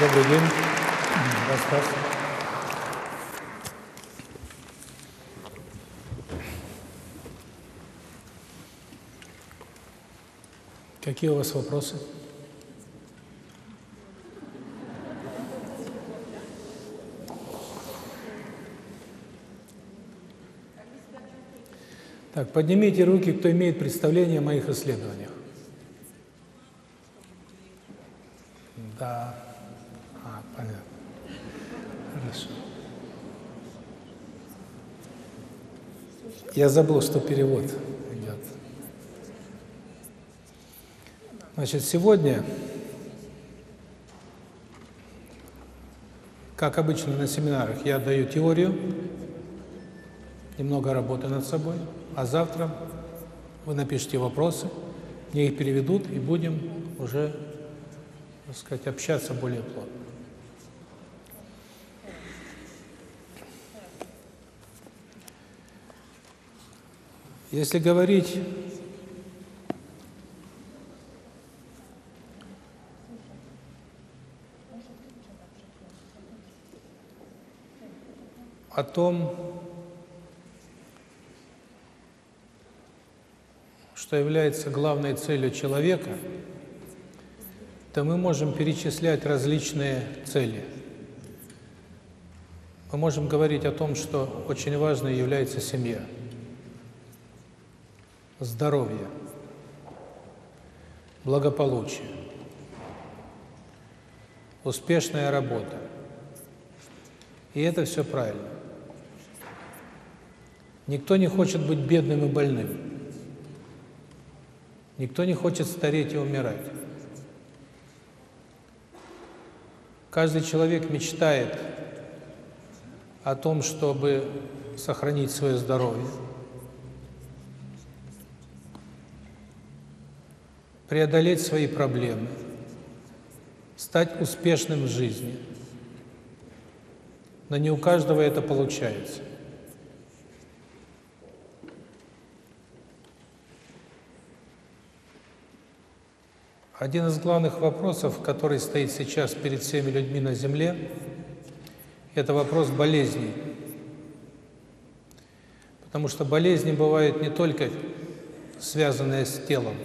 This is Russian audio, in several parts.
Добрый день. Рассказ. Какие у вас вопросы? Так, поднимите руки, кто имеет представление о моих исследованиях. Да. Хорошо. Я забыл, что перевод идет. Значит, сегодня, как обычно на семинарах, я даю теорию, немного работы над собой, а завтра вы напишите вопросы, мне их переведут, и будем уже, так сказать, общаться более плотно. Если говорить о том, что является главной целью человека, то мы можем перечислять различные цели. Мы можем говорить о том, что очень важной является семья, здоровье, благополучие, успешная работа. И это все правильно. Никто не хочет быть бедным и больным. Никто не хочет стареть и умирать. Каждый человек мечтает о том, чтобы сохранить свое здоровье, преодолеть свои проблемы, стать успешным в жизни. Но не у каждого это получается. Один из главных вопросов, который стоит сейчас перед всеми людьми на Земле, это вопрос болезней. Потому что болезни бывают не только связанные с телом.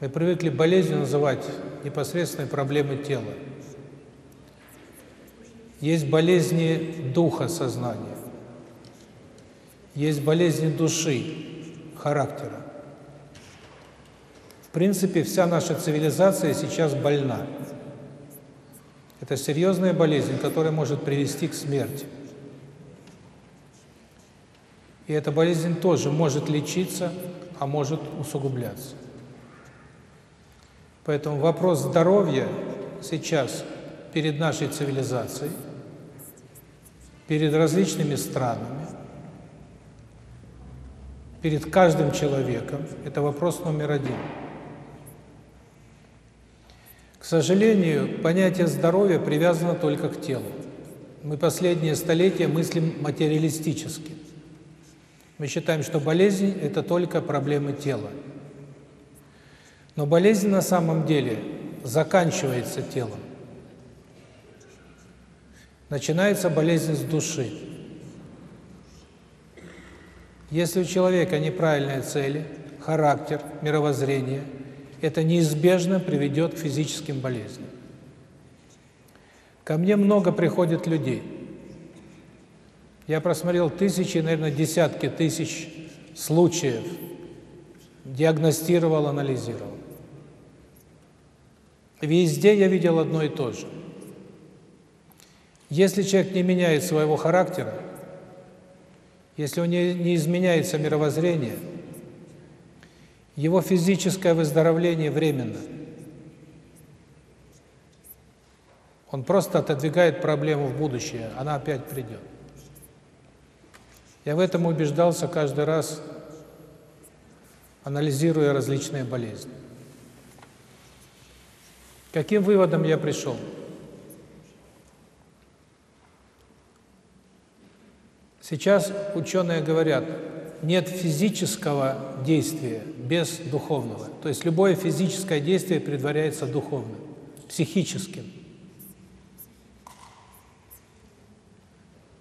Мы привыкли болезнью называть непосредственные проблемы тела. Есть болезни духа, сознания. Есть болезни души, характера. В принципе, вся наша цивилизация сейчас больна. Это серьезная болезнь, которая может привести к смерти. И эта болезнь тоже может лечиться, а может усугубляться. Поэтому вопрос здоровья сейчас перед нашей цивилизацией, перед различными странами, перед каждым человеком – это вопрос номер один – к сожалению, понятие здоровья привязано только к телу. Мы последние столетия мыслим материалистически. Мы считаем, что болезнь – это только проблемы тела. Но болезнь на самом деле заканчивается телом. Начинается болезнь с души. Если у человека неправильные цели, характер, мировоззрение – это неизбежно приведет к физическим болезням. Ко мне много приходит людей. Я просмотрел тысячи, наверное, десятки тысяч случаев, диагностировал, анализировал. Везде я видел одно и то же. Если человек не меняет своего характера, если у него не изменяется мировоззрение – его физическое выздоровление временно. Он просто отодвигает проблему в будущее, она опять придет. Я в этом убеждался каждый раз, анализируя различные болезни. Каким выводом я пришел? Сейчас ученые говорят, нет физического действия без духовного. То есть любое физическое действие предваряется духовным. психическим.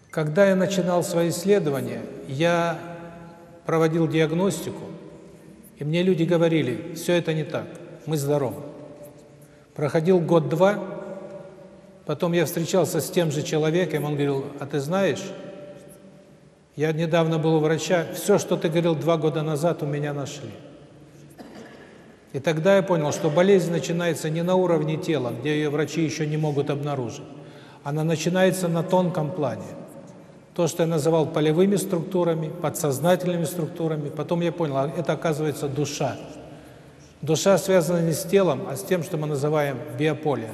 Когда я начинал свои исследования, я проводил диагностику, и мне люди говорили, все это не так, мы здоровы. Проходил год-два, потом я встречался с тем же человеком, он говорил, а ты знаешь, я недавно был у врача, все, что ты говорил два года назад, у меня нашли. И тогда я понял, что болезнь начинается не на уровне тела, где ее врачи еще не могут обнаружить. Она начинается на тонком плане. То, что я называл полевыми структурами, подсознательными структурами. Потом я понял, а это оказывается душа. Душа связана не с телом, а с тем, что мы называем биополе.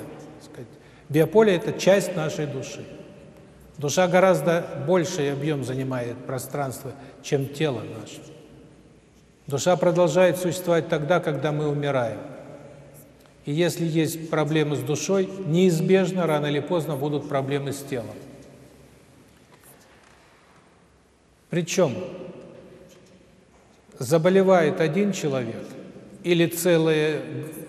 Биополе – это часть нашей души. Душа гораздо больший объем занимает пространство, чем тело наше. Душа продолжает существовать тогда, когда мы умираем. И если есть проблемы с душой, неизбежно, рано или поздно, будут проблемы с телом. Причем заболевает один человек или целая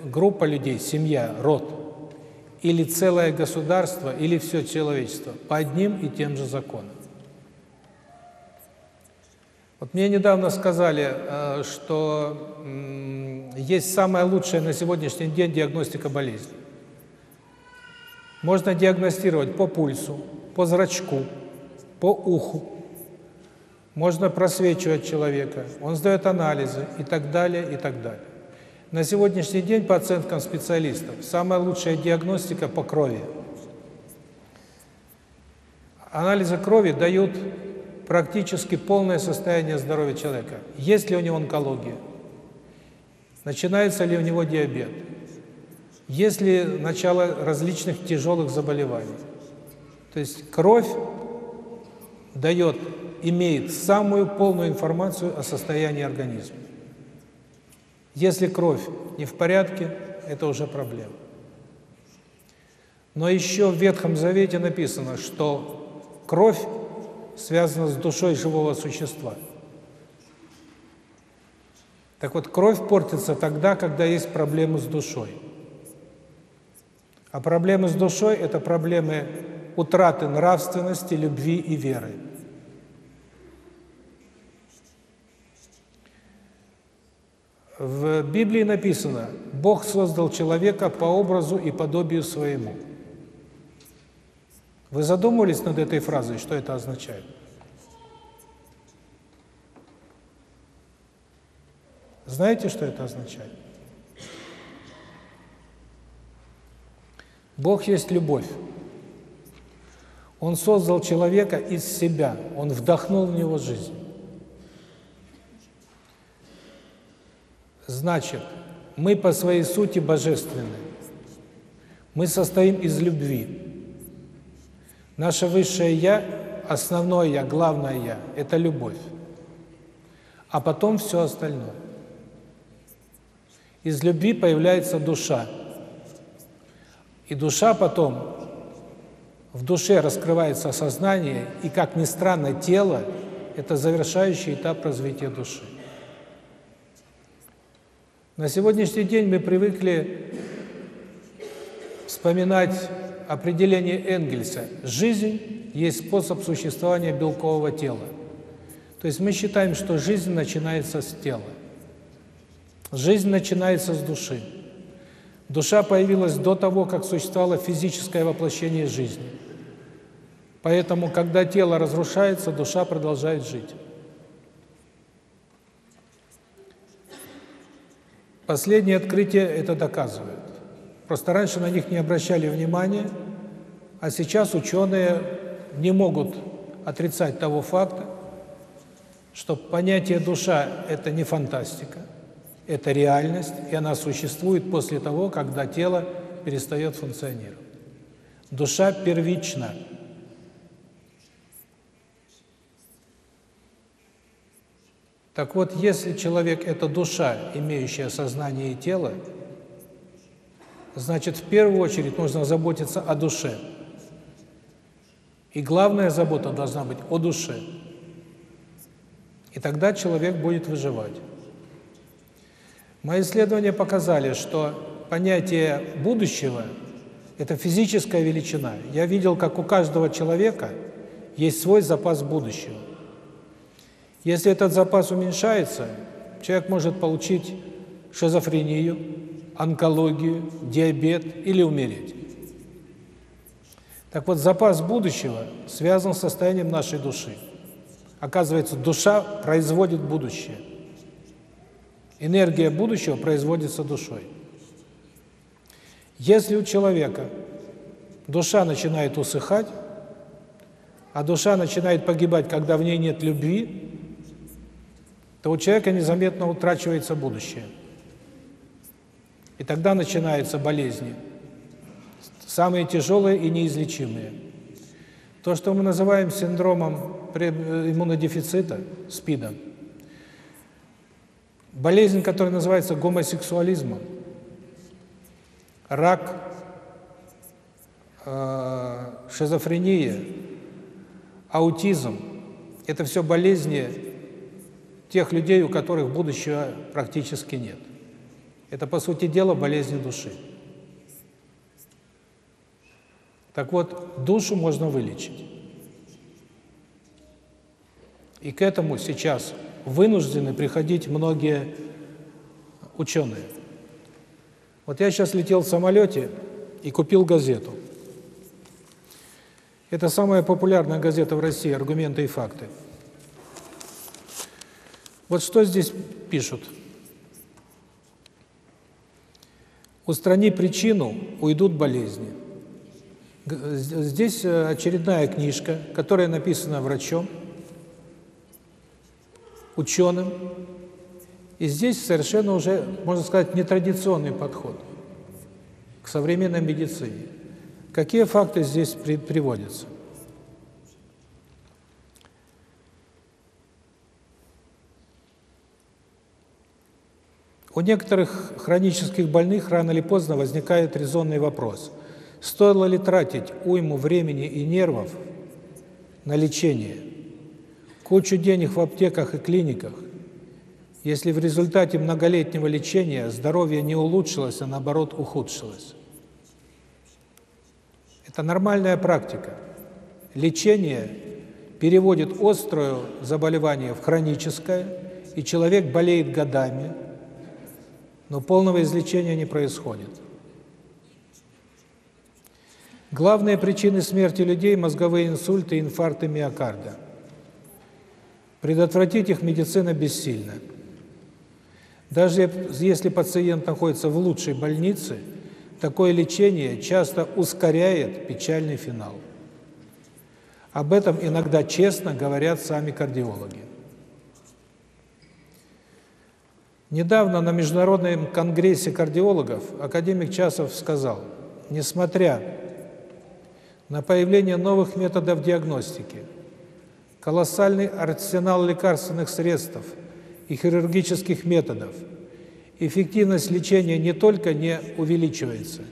группа людей, семья, род, или целое государство, или все человечество по одним и тем же законам. Вот мне недавно сказали, э, что есть самая лучшая на сегодняшний день диагностика болезни. Можно диагностировать по пульсу, по зрачку, по уху. Можно просвечивать человека, он сдает анализы и так далее, и так далее. На сегодняшний день, по оценкам специалистов, самая лучшая диагностика по крови. Анализы крови дают практически полное состояние здоровья человека. Есть ли у него онкология? Начинается ли у него диабет? Есть ли начало различных тяжелых заболеваний? То есть кровь дает, имеет самую полную информацию о состоянии организма. Если кровь не в порядке, это уже проблема. Но еще в Ветхом Завете написано, что кровь связано с душой живого существа. Так вот, кровь портится тогда, когда есть проблемы с душой. А проблемы с душой – это проблемы утраты нравственности, любви и веры. В Библии написано, Бог создал человека по образу и подобию своему. Вы задумывались над этой фразой, что это означает? Знаете, что это означает? Бог есть любовь. Он создал человека из себя, Он вдохнул в него жизнь. Значит, мы по своей сути божественны. Мы состоим из любви. Наше высшее Я, основное Я, главное Я – это любовь. А потом все остальное. Из любви появляется душа. И душа потом, в душе раскрывается сознание, и, как ни странно, тело – это завершающий этап развития души. На сегодняшний день мы привыкли вспоминать определение Энгельса «жизнь есть способ существования белкового тела». То есть мы считаем, что жизнь начинается с тела. Жизнь начинается с души. Душа появилась до того, как существовало физическое воплощение жизни. Поэтому, когда тело разрушается, душа продолжает жить. Последние открытия это доказывают. Просто раньше на них не обращали внимания, а сейчас ученые не могут отрицать того факта, что понятие душа – это не фантастика, это реальность, и она существует после того, когда тело перестает функционировать. Душа первична. Так вот, если человек – это душа, имеющая сознание и тело, Значит, в первую очередь нужно заботиться о душе. И главная забота должна быть о душе. И тогда человек будет выживать. Мои исследования показали, что понятие будущего Это физическая величина. Я видел, как у каждого человека есть свой запас будущего. Если этот запас уменьшается, человек может получить шизофрению, онкологию, диабет или умереть. Так вот, запас будущего связан с состоянием нашей души. Оказывается, душа производит будущее. Энергия будущего производится душой. Если у человека душа начинает усыхать, а душа начинает погибать, когда в ней нет любви, то у человека незаметно утрачивается будущее. И тогда начинаются болезни, самые тяжелые и неизлечимые. То, что мы называем синдромом иммунодефицита, СПИДом, болезнь, которая называется гомосексуализмом, рак, э, шизофрения, аутизм – это все болезни тех людей, у которых будущего практически нет. Это, по сути дела, болезни души. Так вот, душу можно вылечить. И к этому сейчас вынуждены приходить многие ученые. Вот я сейчас летел в самолете и купил газету. Это самая популярная газета в России «Аргументы и факты». Вот что здесь пишут. Устрани причину, уйдут болезни. Здесь э, очередная книжка, которая написана врачом, ученым. И здесь совершенно уже, можно сказать, нетрадиционный подход к современной медицине. Какие факты здесь при, приводятся? У некоторых хронических больных рано или поздно возникает резонный вопрос. Стоило ли тратить уйму времени и нервов на лечение, кучу денег в аптеках и клиниках, если в результате многолетнего лечения здоровье не улучшилось, а наоборот ухудшилось? Это нормальная практика. Лечение переводит острое заболевание в хроническое, и человек болеет годами – но полного излечения не происходит. Главные причины смерти людей – мозговые инсульты инфаркты миокарда. Предотвратить их медицина бессильна. Даже если пациент находится в лучшей больнице, такое лечение часто ускоряет печальный финал. Об этом иногда честно говорят сами кардиологи. Недавно на Международном конгрессе кардиологов академик Часов сказал, несмотря на появление новых методов диагностики, колоссальный арсенал лекарственных средств и хирургических методов, эффективность лечения не только не увеличивается,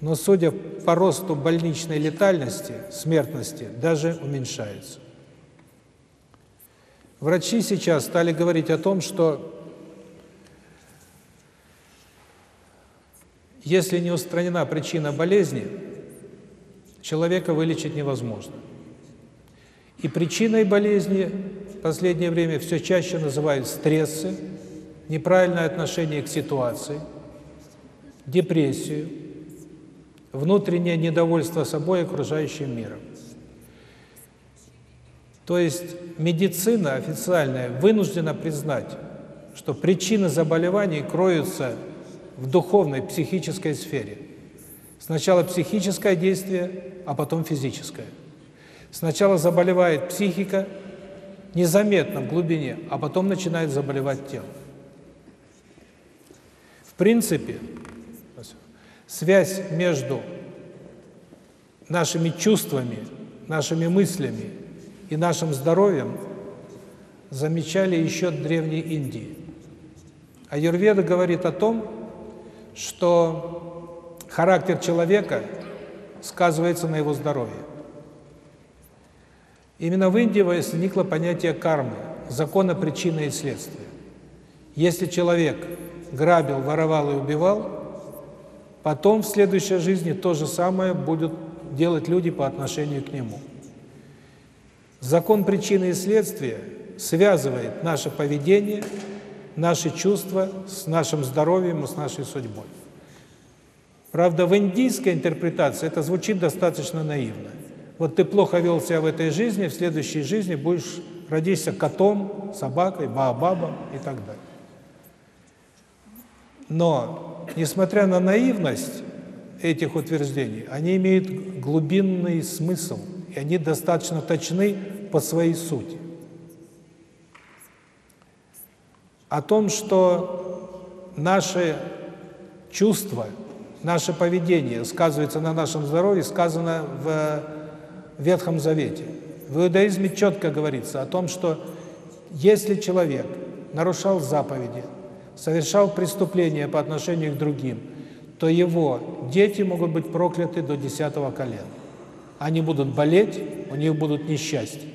но, судя по росту больничной летальности, смертности, даже уменьшается. Врачи сейчас стали говорить о том, что Если не устранена причина болезни, человека вылечить невозможно. И причиной болезни в последнее время все чаще называют стрессы, неправильное отношение к ситуации, депрессию, внутреннее недовольство собой и окружающим миром. То есть медицина официальная вынуждена признать, что причины заболеваний кроются в духовной, психической сфере. Сначала психическое действие, а потом физическое. Сначала заболевает психика, незаметно в глубине, а потом начинает заболевать тело. В принципе, связь между нашими чувствами, нашими мыслями и нашим здоровьем замечали еще Древней Индии. Аюрведа говорит о том, что характер человека сказывается на его здоровье. Именно в Индии возникло понятие кармы, закона причины и следствия. Если человек грабил, воровал и убивал, потом в следующей жизни то же самое будут делать люди по отношению к нему. Закон причины и следствия связывает наше поведение, наши чувства с нашим здоровьем и с нашей судьбой. Правда, в индийской интерпретации это звучит достаточно наивно. Вот ты плохо вел себя в этой жизни, в следующей жизни будешь родишься котом, собакой, баобабом и так далее. Но, несмотря на наивность этих утверждений, они имеют глубинный смысл, и они достаточно точны по своей сути. О том, что наши чувства, наше поведение сказывается на нашем здоровье, сказано в Ветхом Завете. В иудаизме четко говорится о том, что если человек нарушал заповеди, совершал преступления по отношению к другим, то его дети могут быть прокляты до десятого колена. Они будут болеть, у них будут несчастья.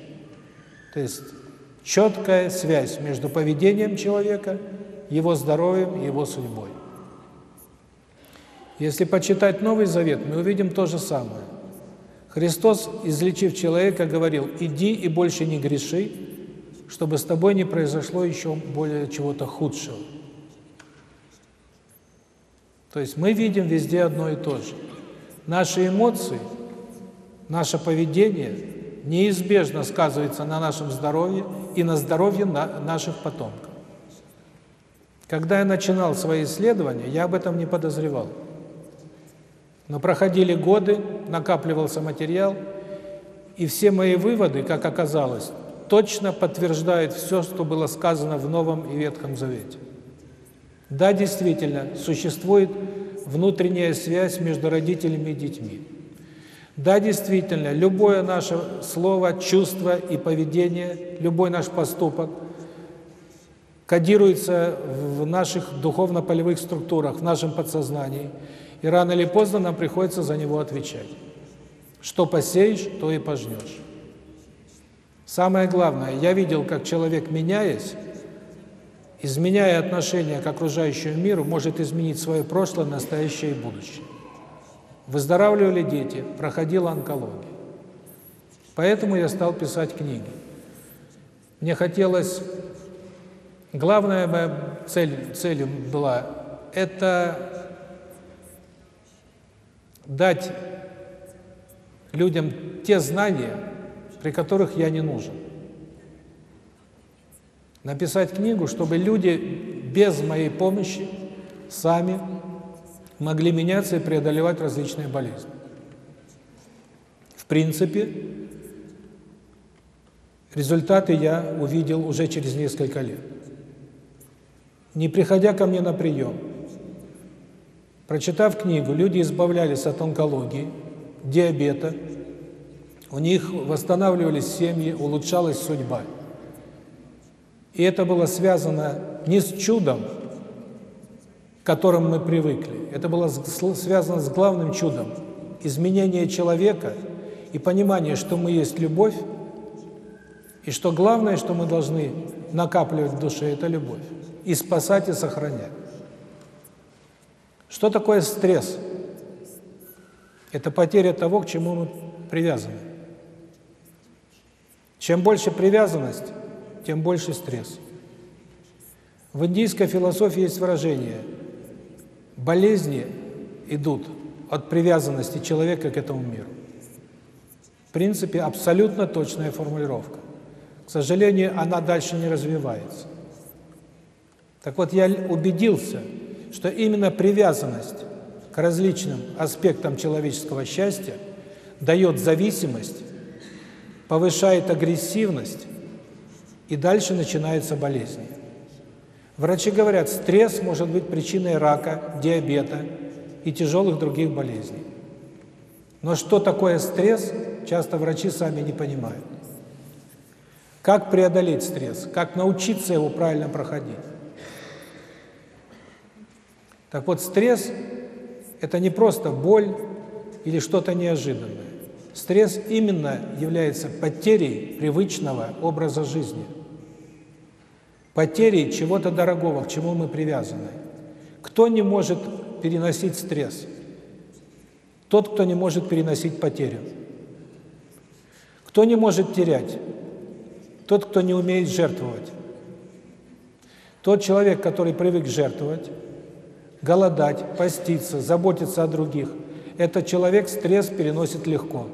То есть четкая связь между поведением человека, его здоровьем и его судьбой. Если почитать Новый Завет, мы увидим то же самое. Христос, излечив человека, говорил, иди и больше не греши, чтобы с тобой не произошло еще более чего-то худшего. То есть мы видим везде одно и то же. Наши эмоции, наше поведение неизбежно сказывается на нашем здоровье и на здоровье на наших потомков. Когда я начинал свои исследования, я об этом не подозревал. Но проходили годы, накапливался материал, и все мои выводы, как оказалось, точно подтверждают все, что было сказано в Новом и Ветхом Завете. Да, действительно, существует внутренняя связь между родителями и детьми. Да, действительно, любое наше слово, чувство и поведение, любой наш поступок кодируется в наших духовно-полевых структурах, в нашем подсознании, и рано или поздно нам приходится за него отвечать. Что посеешь, то и пожнешь. Самое главное, я видел, как человек, меняясь, изменяя отношение к окружающему миру, может изменить свое прошлое, настоящее и будущее. Выздоравливали дети, проходила онкология. Поэтому я стал писать книги. Мне хотелось... Главная моя цель, целью была – это дать людям те знания, при которых я не нужен. Написать книгу, чтобы люди без моей помощи сами могли меняться и преодолевать различные болезни. В принципе, результаты я увидел уже через несколько лет. Не приходя ко мне на прием, прочитав книгу, люди избавлялись от онкологии, диабета, у них восстанавливались семьи, улучшалась судьба. И это было связано не с чудом, к которому мы привыкли. Это было связано с главным чудом – изменение человека и понимание, что мы есть любовь, и что главное, что мы должны накапливать в душе – это любовь. И спасать, и сохранять. Что такое стресс? Это потеря того, к чему мы привязаны. Чем больше привязанность, тем больше стресс. В индийской философии есть выражение «болезни идут от привязанности человека к этому миру». В принципе, абсолютно точная формулировка. К сожалению, она дальше не развивается. Так вот, я убедился, что именно привязанность к различным аспектам человеческого счастья дает зависимость, повышает агрессивность, и дальше начинаются болезни. Врачи говорят, стресс может быть причиной рака, диабета и тяжелых других болезней. Но что такое стресс, часто врачи сами не понимают. Как преодолеть стресс? Как научиться его правильно проходить? Так вот, стресс – это не просто боль или что-то неожиданное. Стресс именно является потерей привычного образа жизни – потери чего-то дорогого, к чему мы привязаны. Кто не может переносить стресс? Тот, кто не может переносить потерю. Кто не может терять? Тот, кто не умеет жертвовать. Тот человек, который привык жертвовать, голодать, поститься, заботиться о других, этот человек стресс переносит легко.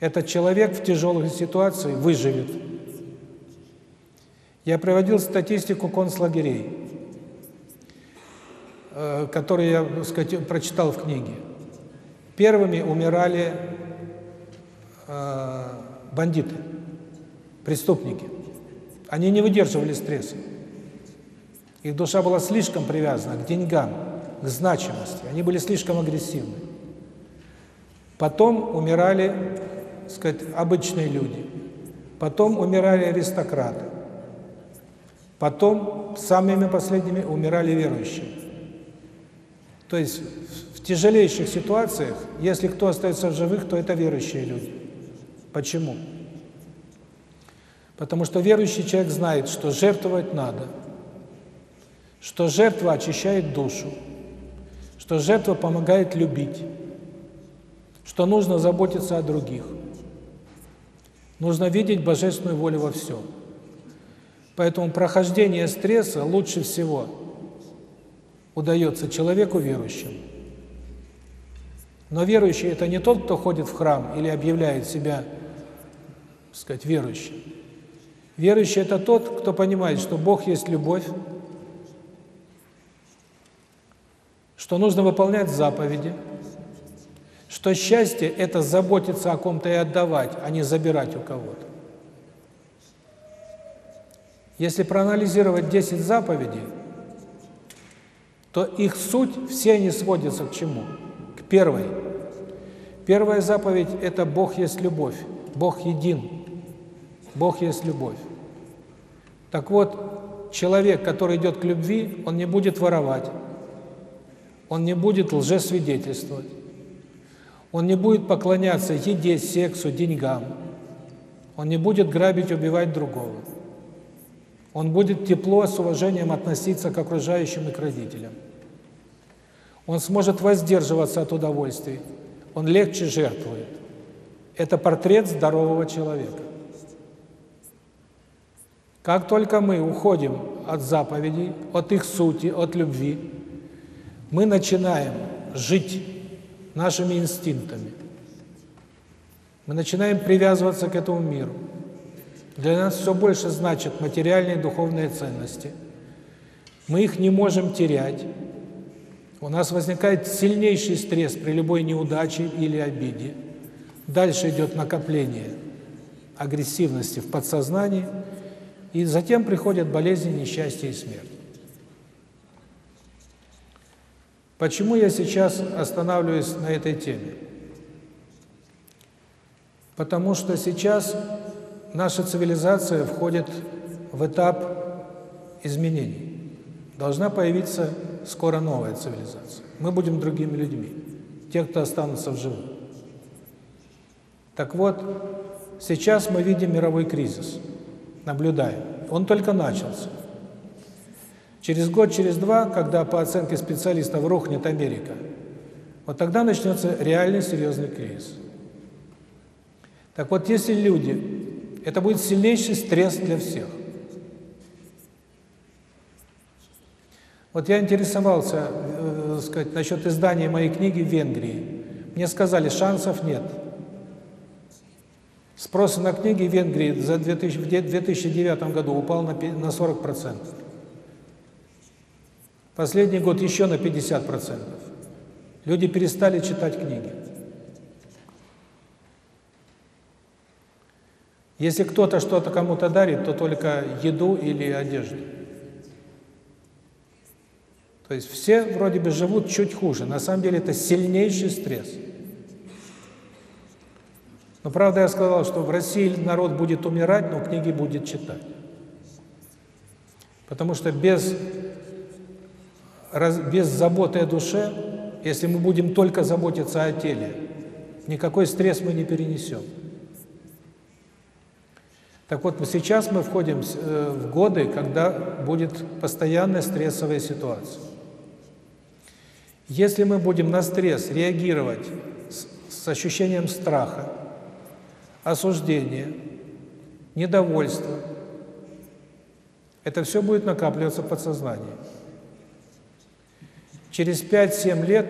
Этот человек в тяжелой ситуации выживет. Я проводил статистику концлагерей, э, которые я, сказать, прочитал в книге. Первыми умирали э, бандиты, преступники. Они не выдерживали стресса. Их душа была слишком привязана к деньгам, к значимости. Они были слишком агрессивны. Потом умирали, сказать, обычные люди. Потом умирали аристократы. Потом самыми последними умирали верующие. То есть в тяжелейших ситуациях, если кто остается в живых, то это верующие люди. Почему? Потому что верующий человек знает, что жертвовать надо, что жертва очищает душу, что жертва помогает любить, что нужно заботиться о других. Нужно видеть божественную волю во всем. Поэтому прохождение стресса лучше всего удается человеку верующему. Но верующий – это не тот, кто ходит в храм или объявляет себя, так сказать, верующим. Верующий – это тот, кто понимает, что Бог есть любовь, что нужно выполнять заповеди, что счастье – это заботиться о ком-то и отдавать, а не забирать у кого-то. Если проанализировать 10 заповедей, то их суть, все они сводятся к чему? К первой. Первая заповедь – это Бог есть любовь, Бог един, Бог есть любовь. Так вот, человек, который идет к любви, он не будет воровать, он не будет лжесвидетельствовать, он не будет поклоняться еде, сексу, деньгам, он не будет грабить, убивать другого. Он будет тепло, с уважением относиться к окружающим и к родителям. Он сможет воздерживаться от удовольствий. Он легче жертвует. Это портрет здорового человека. Как только мы уходим от заповедей, от их сути, от любви, мы начинаем жить нашими инстинктами. Мы начинаем привязываться к этому миру. Для нас все больше значат материальные и духовные ценности. Мы их не можем терять. У нас возникает сильнейший стресс при любой неудаче или обиде. Дальше идет накопление агрессивности в подсознании, и затем приходят болезни, несчастье и смерть. Почему я сейчас останавливаюсь на этой теме? Потому что сейчас наша цивилизация входит в этап изменений. Должна появиться скоро новая цивилизация. Мы будем другими людьми, те, кто останутся в живых. Так вот, сейчас мы видим мировой кризис, наблюдаем. Он только начался. Через год, через два, когда по оценке специалистов рухнет Америка, вот тогда начнется реальный серьезный кризис. Так вот, если люди это будет сильнейший стресс для всех. Вот я интересовался, э, сказать, насчет издания моей книги в Венгрии. Мне сказали, шансов нет. Спрос на книги в Венгрии за 2000, в 2009 году упал на, на 40%. Последний год еще на 50%. Люди перестали читать книги. Если кто-то что-то кому-то дарит, то только еду или одежду. То есть все вроде бы живут чуть хуже. На самом деле это сильнейший стресс. Но правда я сказал, что в России народ будет умирать, но книги будет читать. Потому что без, без заботы о душе, если мы будем только заботиться о теле, никакой стресс мы не перенесем. Так вот, сейчас мы входим э, в годы, когда будет постоянная стрессовая ситуация. Если мы будем на стресс реагировать с, с ощущением страха, осуждения, недовольства, это все будет накапливаться в подсознании. Через 5-7 лет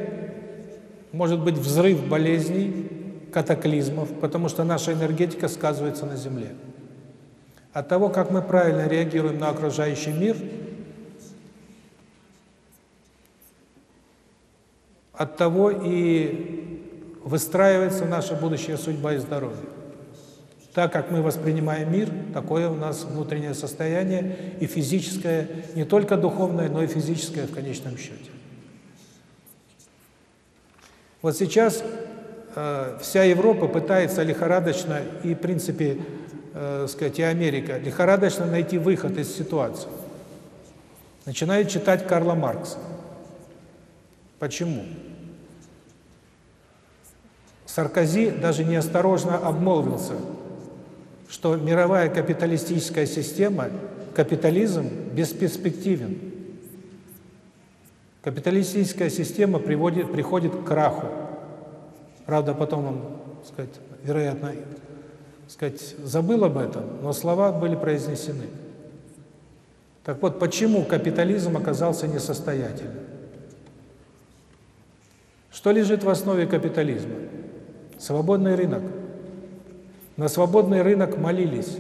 может быть взрыв болезней, катаклизмов, потому что наша энергетика сказывается на Земле. От того, как мы правильно реагируем на окружающий мир, от того и выстраивается наша будущая судьба и здоровье. Так как мы воспринимаем мир, такое у нас внутреннее состояние и физическое, не только духовное, но и физическое в конечном счете. Вот сейчас э, вся Европа пытается лихорадочно, и в принципе, э, сказать, и Америка, лихорадочно найти выход из ситуации. Начинает читать Карла Маркса. Почему? Саркози даже неосторожно обмолвился, что мировая капиталистическая система, капитализм бесперспективен. Капиталистическая система приводит, приходит к краху. Правда, потом он, сказать, вероятно, сказать, забыл об этом, но слова были произнесены. Так вот, почему капитализм оказался несостоятельным? Что лежит в основе капитализма? Свободный рынок. На свободный рынок молились.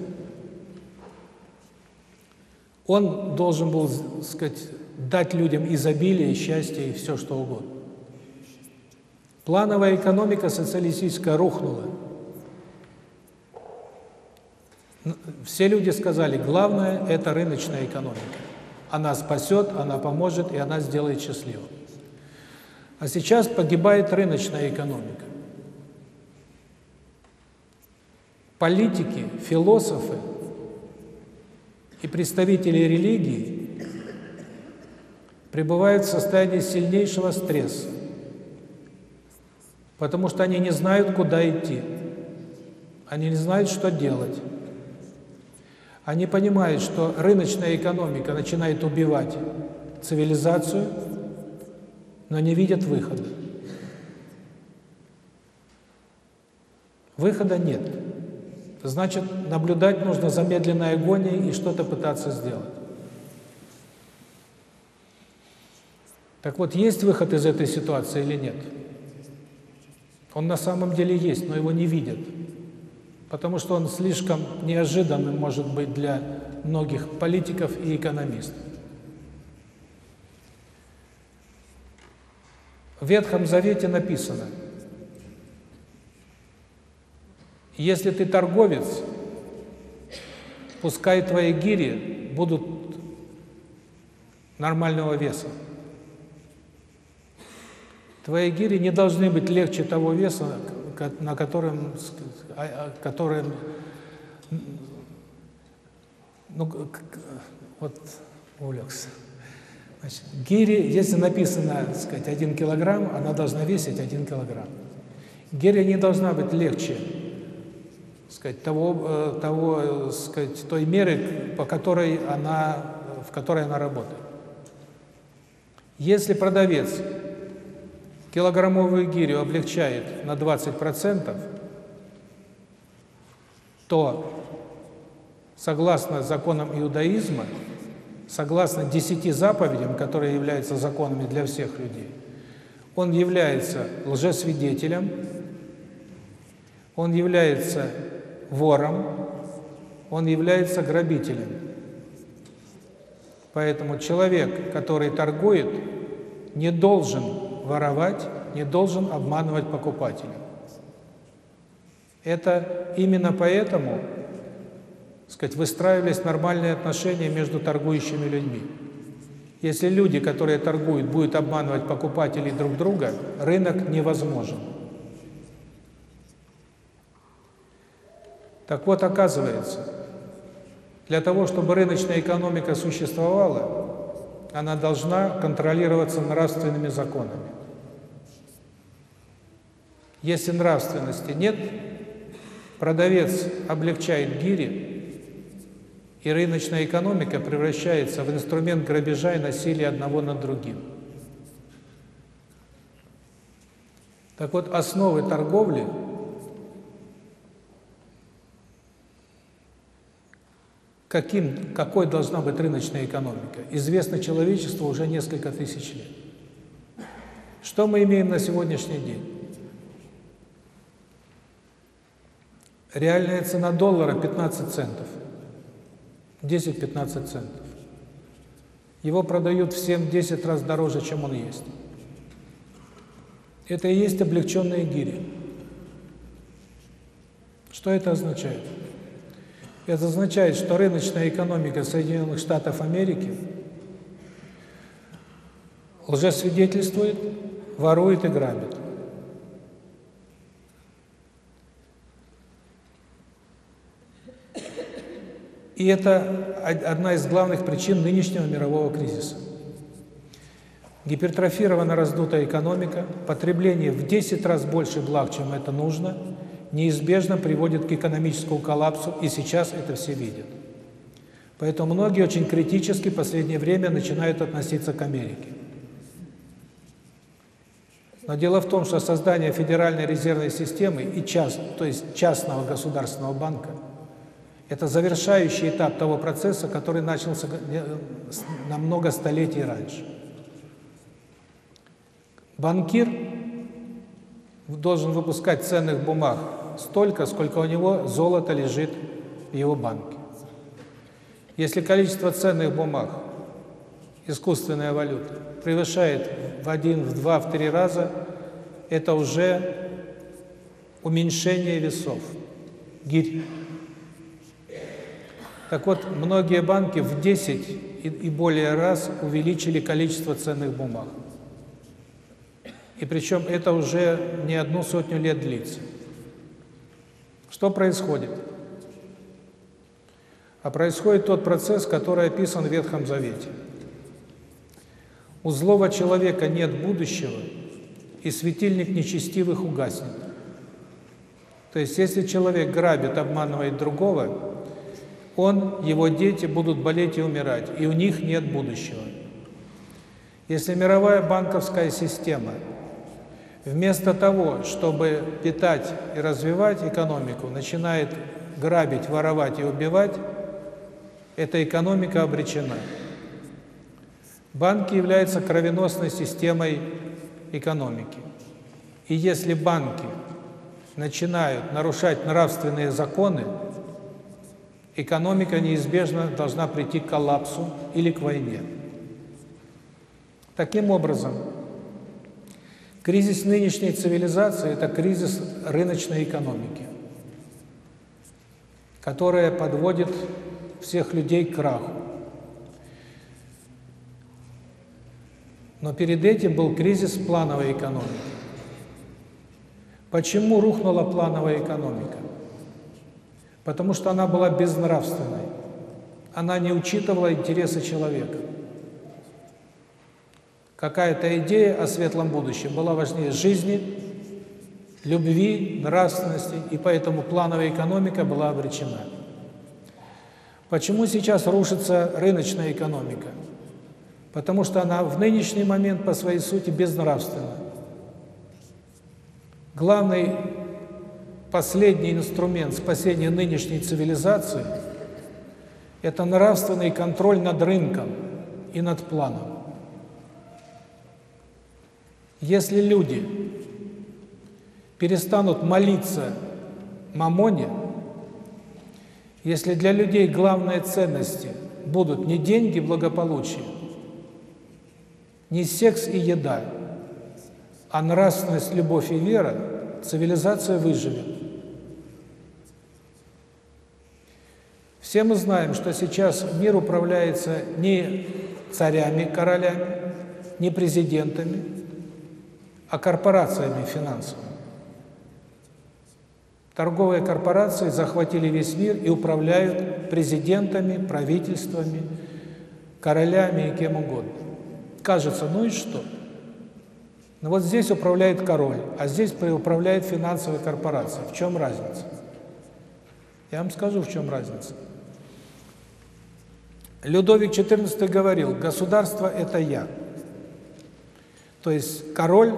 Он должен был, сказать, дать людям изобилие, счастье и все, что угодно. Плановая экономика социалистическая рухнула. Все люди сказали, главное – это рыночная экономика. Она спасет, она поможет, и она сделает счастливым. А сейчас погибает рыночная экономика. Политики, философы и представители религии пребывают в состоянии сильнейшего стресса, потому что они не знают, куда идти, они не знают, что делать. Они понимают, что рыночная экономика начинает убивать цивилизацию, но не видят выхода. Выхода нет. Значит, наблюдать нужно замедленной агонией и что-то пытаться сделать. Так вот, есть выход из этой ситуации или нет? Он на самом деле есть, но его не видят. Потому что он слишком неожиданным может быть для многих политиков и экономистов. В Ветхом Завете написано, если ты торговец, пускай твои гири будут нормального веса. Твои гири не должны быть легче того веса, на котором, а, а, которым, ну, вот увлекся. Значит, гири, если написано, так сказать, один килограмм, она должна весить один килограмм. Гиря не должна быть легче, сказать, того, э, того, сказать, той меры, по которой она, в которой она работает. Если продавец килограммовую гирю облегчает на 20%, то, согласно законам иудаизма, согласно десяти заповедям, которые являются законами для всех людей, он является лжесвидетелем, он является вором, он является грабителем. Поэтому человек, который торгует, не должен воровать, не должен обманывать покупателя. Это именно поэтому сказать, выстраивались нормальные отношения между торгующими людьми. Если люди, которые торгуют, будут обманывать покупателей друг друга, рынок невозможен. Так вот, оказывается, для того, чтобы рыночная экономика существовала, она должна контролироваться нравственными законами. Если нравственности нет, продавец облегчает гири, и рыночная экономика превращается в инструмент грабежа и насилия одного над другим. Так вот, основы торговли каким, какой должна быть рыночная экономика, известно человечеству уже несколько тысяч лет. Что мы имеем на сегодняшний день? Реальная цена доллара 15 центов. 10-15 центов. Его продают в 7-10 раз дороже, чем он есть. Это и есть облегченные гири. Что это означает? Это означает, что рыночная экономика Соединенных Штатов Америки лжесвидетельствует, ворует и грабит. И это одна из главных причин нынешнего мирового кризиса. Гипертрофирована раздутая экономика, потребление в 10 раз больше благ, чем это нужно, неизбежно приводит к экономическому коллапсу, и сейчас это все видят. Поэтому многие очень критически в последнее время начинают относиться к Америке. Но дело в том, что создание Федеральной резервной системы и част, то есть частного государственного банка – это завершающий этап того процесса, который начался на много столетий раньше. Банкир должен выпускать ценных бумаг столько, сколько у него золота лежит в его банке. Если количество ценных бумаг, искусственная валюта, превышает в один, в два, в три раза, это уже уменьшение весов, гирь. Так вот, многие банки в 10 и более раз увеличили количество ценных бумаг. И причем это уже не одну сотню лет длится. Что происходит? А происходит тот процесс, который описан в Ветхом Завете. У злого человека нет будущего, и светильник нечестивых угаснет. То есть, если человек грабит, обманывает другого, он, его дети будут болеть и умирать, и у них нет будущего. Если мировая банковская система вместо того, чтобы питать и развивать экономику, начинает грабить, воровать и убивать, эта экономика обречена. Банки являются кровеносной системой экономики. И если банки начинают нарушать нравственные законы, экономика неизбежно должна прийти к коллапсу или к войне. Таким образом, кризис нынешней цивилизации – это кризис рыночной экономики, которая подводит всех людей к краху. Но перед этим был кризис плановой экономики. Почему рухнула плановая экономика? Потому что она была безнравственной. Она не учитывала интересы человека. Какая-то идея о светлом будущем была важнее жизни, любви, нравственности, и поэтому плановая экономика была обречена. Почему сейчас рушится рыночная экономика? Потому что она в нынешний момент по своей сути безнравственна. Главный последний инструмент спасения нынешней цивилизации – это нравственный контроль над рынком и над планом. Если люди перестанут молиться мамоне, если для людей главные ценности будут не деньги, благополучие, не секс и еда, а нравственность, любовь и вера, цивилизация выживет. Все мы знаем, что сейчас мир управляется не царями, королями, не президентами, а корпорациями финансовыми. Торговые корпорации захватили весь мир и управляют президентами, правительствами, королями и кем угодно. Кажется, ну и что? Но вот здесь управляет король, а здесь управляет финансовая корпорация. В чем разница? Я вам скажу, в чем разница. Людовик XIV говорил, государство – это я. То есть король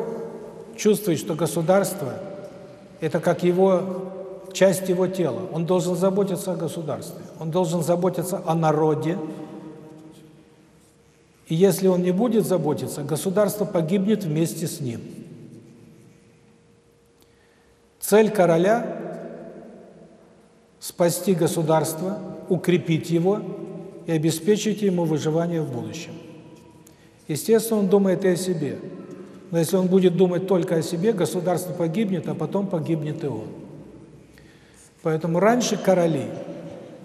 чувствует, что государство – это как его часть его тела. Он должен заботиться о государстве, он должен заботиться о народе. И если он не будет заботиться, государство погибнет вместе с ним. Цель короля – спасти государство, укрепить его и обеспечить ему выживание в будущем. Естественно, он думает и о себе. Но если он будет думать только о себе, государство погибнет, а потом погибнет и он. Поэтому раньше короли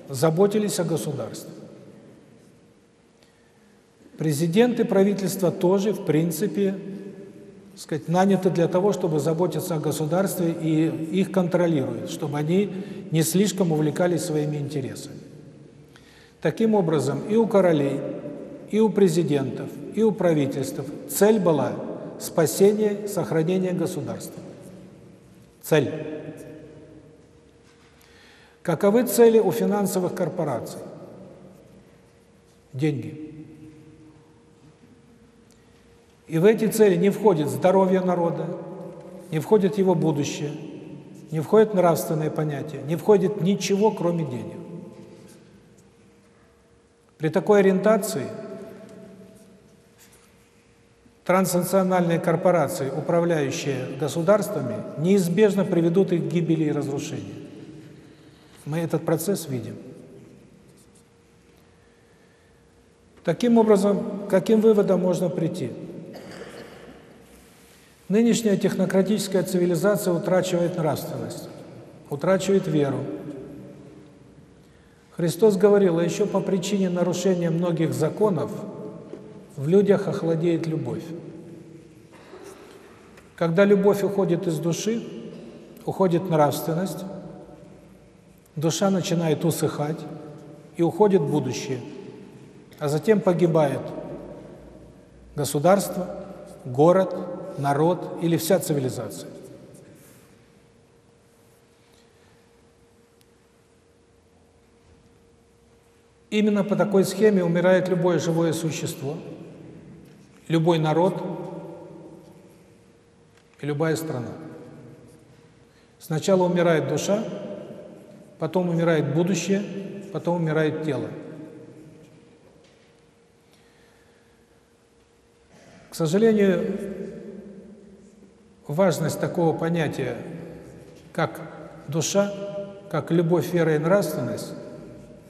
заботились о государстве. Президенты правительства тоже, в принципе, сказать, наняты для того, чтобы заботиться о государстве и их контролируют, чтобы они не слишком увлекались своими интересами. Таким образом, и у королей, и у президентов, и у правительств цель была спасение, сохранение государства. Цель. Каковы цели у финансовых корпораций? Деньги. И в эти цели не входит здоровье народа, не входит его будущее, не входит нравственные понятия, не входит ничего, кроме денег. При такой ориентации транснациональные корпорации, управляющие государствами, неизбежно приведут их к гибели и разрушению. Мы этот процесс видим. Таким образом, каким выводом можно прийти? Нынешняя технократическая цивилизация утрачивает нравственность, утрачивает веру. Христос говорил, а еще по причине нарушения многих законов в людях охладеет любовь. Когда любовь уходит из души, уходит нравственность, душа начинает усыхать и уходит будущее. А затем погибает государство, город, народ или вся цивилизация. Именно по такой схеме умирает любое живое существо, любой народ и любая страна. Сначала умирает душа, потом умирает будущее, потом умирает тело. К сожалению, важность такого понятия, как душа, как любовь, вера и нравственность,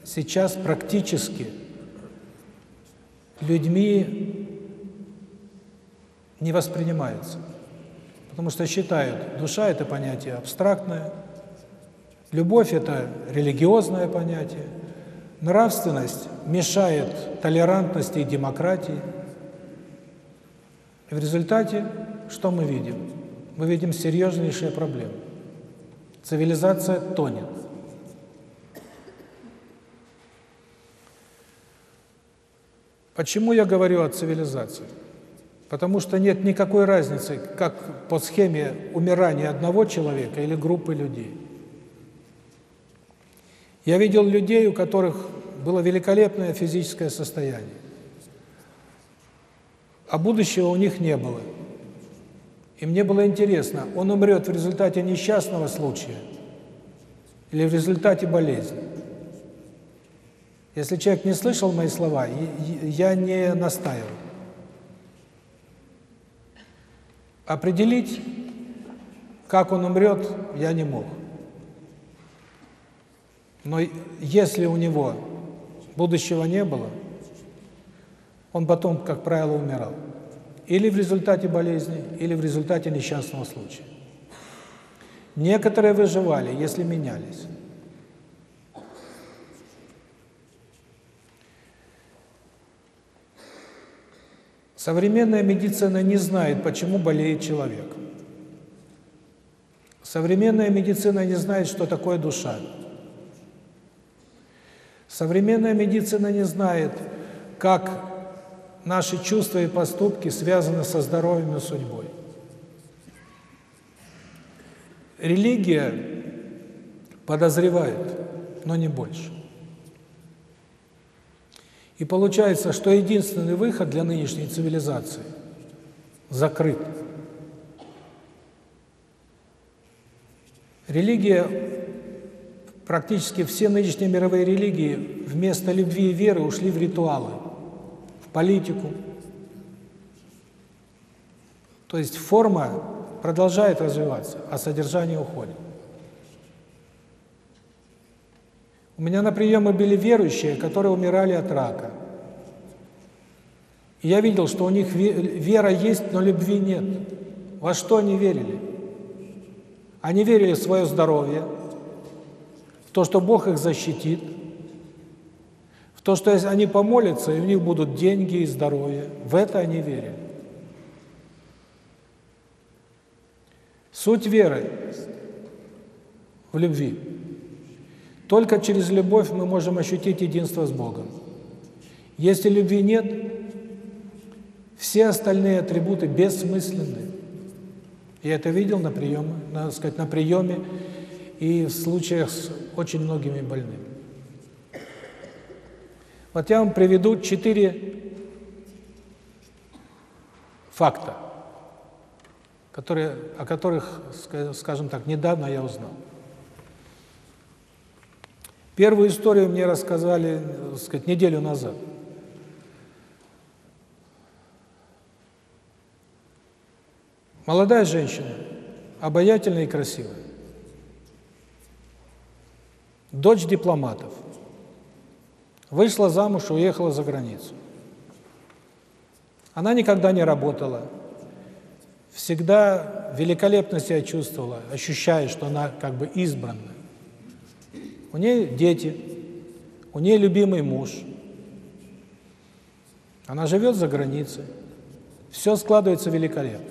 сейчас практически людьми не воспринимается. Потому что считают, душа – это понятие абстрактное, Любовь – это религиозное понятие. Нравственность мешает толерантности и демократии. И в результате что мы видим? Мы видим серьезнейшие проблемы. Цивилизация тонет. Почему я говорю о цивилизации? Потому что нет никакой разницы, как по схеме умирания одного человека или группы людей. Я видел людей, у которых было великолепное физическое состояние, а будущего у них не было. И мне было интересно, он умрет в результате несчастного случая или в результате болезни. Если человек не слышал мои слова, я не настаиваю. Определить, как он умрет, я не мог. Но если у него будущего не было, он потом, как правило, умирал. Или в результате болезни, или в результате несчастного случая. Некоторые выживали, если менялись. Современная медицина не знает, почему болеет человек. Современная медицина не знает, что такое душа. Современная медицина не знает, как наши чувства и поступки связаны со здоровьем и судьбой. Религия подозревает, но не больше. И получается, что единственный выход для нынешней цивилизации закрыт. Религия, практически все нынешние мировые религии вместо любви и веры ушли в ритуалы, в политику. То есть форма продолжает развиваться, а содержание уходит. У меня на приемы были верующие, которые умирали от рака. И я видел, что у них вера есть, но любви нет. Во что они верили? Они верили в свое здоровье, в то, что Бог их защитит, в то, что они помолятся, и у них будут деньги и здоровье. В это они верили. Суть веры в любви. Только через любовь мы можем ощутить единство с Богом. Если любви нет, все остальные атрибуты бессмысленны. Я это видел на приеме, надо сказать, на приеме и в случаях с очень многими больными. Вот я вам приведу четыре факта которые, о которых, скажем так, недавно я узнал. Первую историю мне рассказали, так сказать, неделю назад. Молодая женщина, обаятельная и красивая. Дочь дипломатов. Вышла замуж, уехала за границу. Она никогда не работала, всегда великолепно себя чувствовала, ощущая, что она как бы избранная. У нее дети, у нее любимый муж. Она живет за границей. Все складывается великолепно.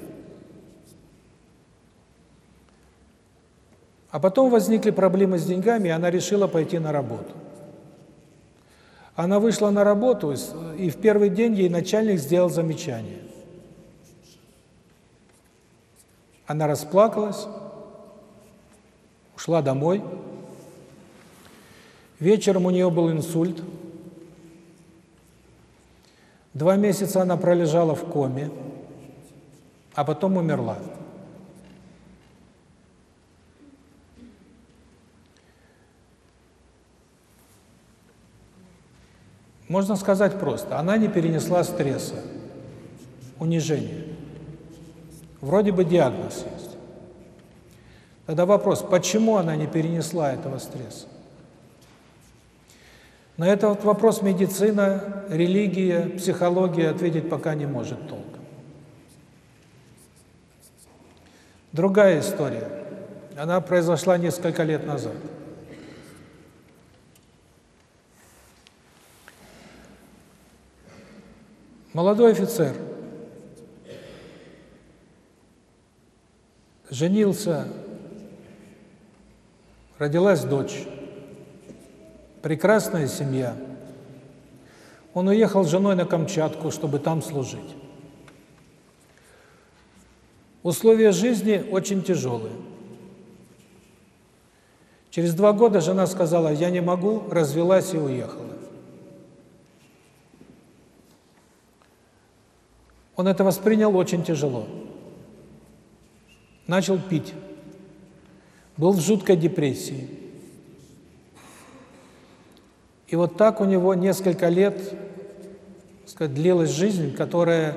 А потом возникли проблемы с деньгами, и она решила пойти на работу. Она вышла на работу, и в первый день ей начальник сделал замечание. Она расплакалась, ушла домой. Вечером у нее был инсульт. Два месяца она пролежала в коме, а потом умерла. Можно сказать просто, она не перенесла стресса, унижения. Вроде бы диагноз есть. Тогда вопрос, почему она не перенесла этого стресса? На этот вопрос медицина, религия, психология ответить пока не может толком. Другая история. Она произошла несколько лет назад. Молодой офицер – женился, родилась дочь, прекрасная семья. Он уехал с женой на Камчатку, чтобы там служить. Условия жизни очень тяжелые. Через два года жена сказала, я не могу, развелась и уехала. Он это воспринял очень тяжело начал пить, был в жуткой депрессии. И вот так у него несколько лет сказать, длилась жизнь, которая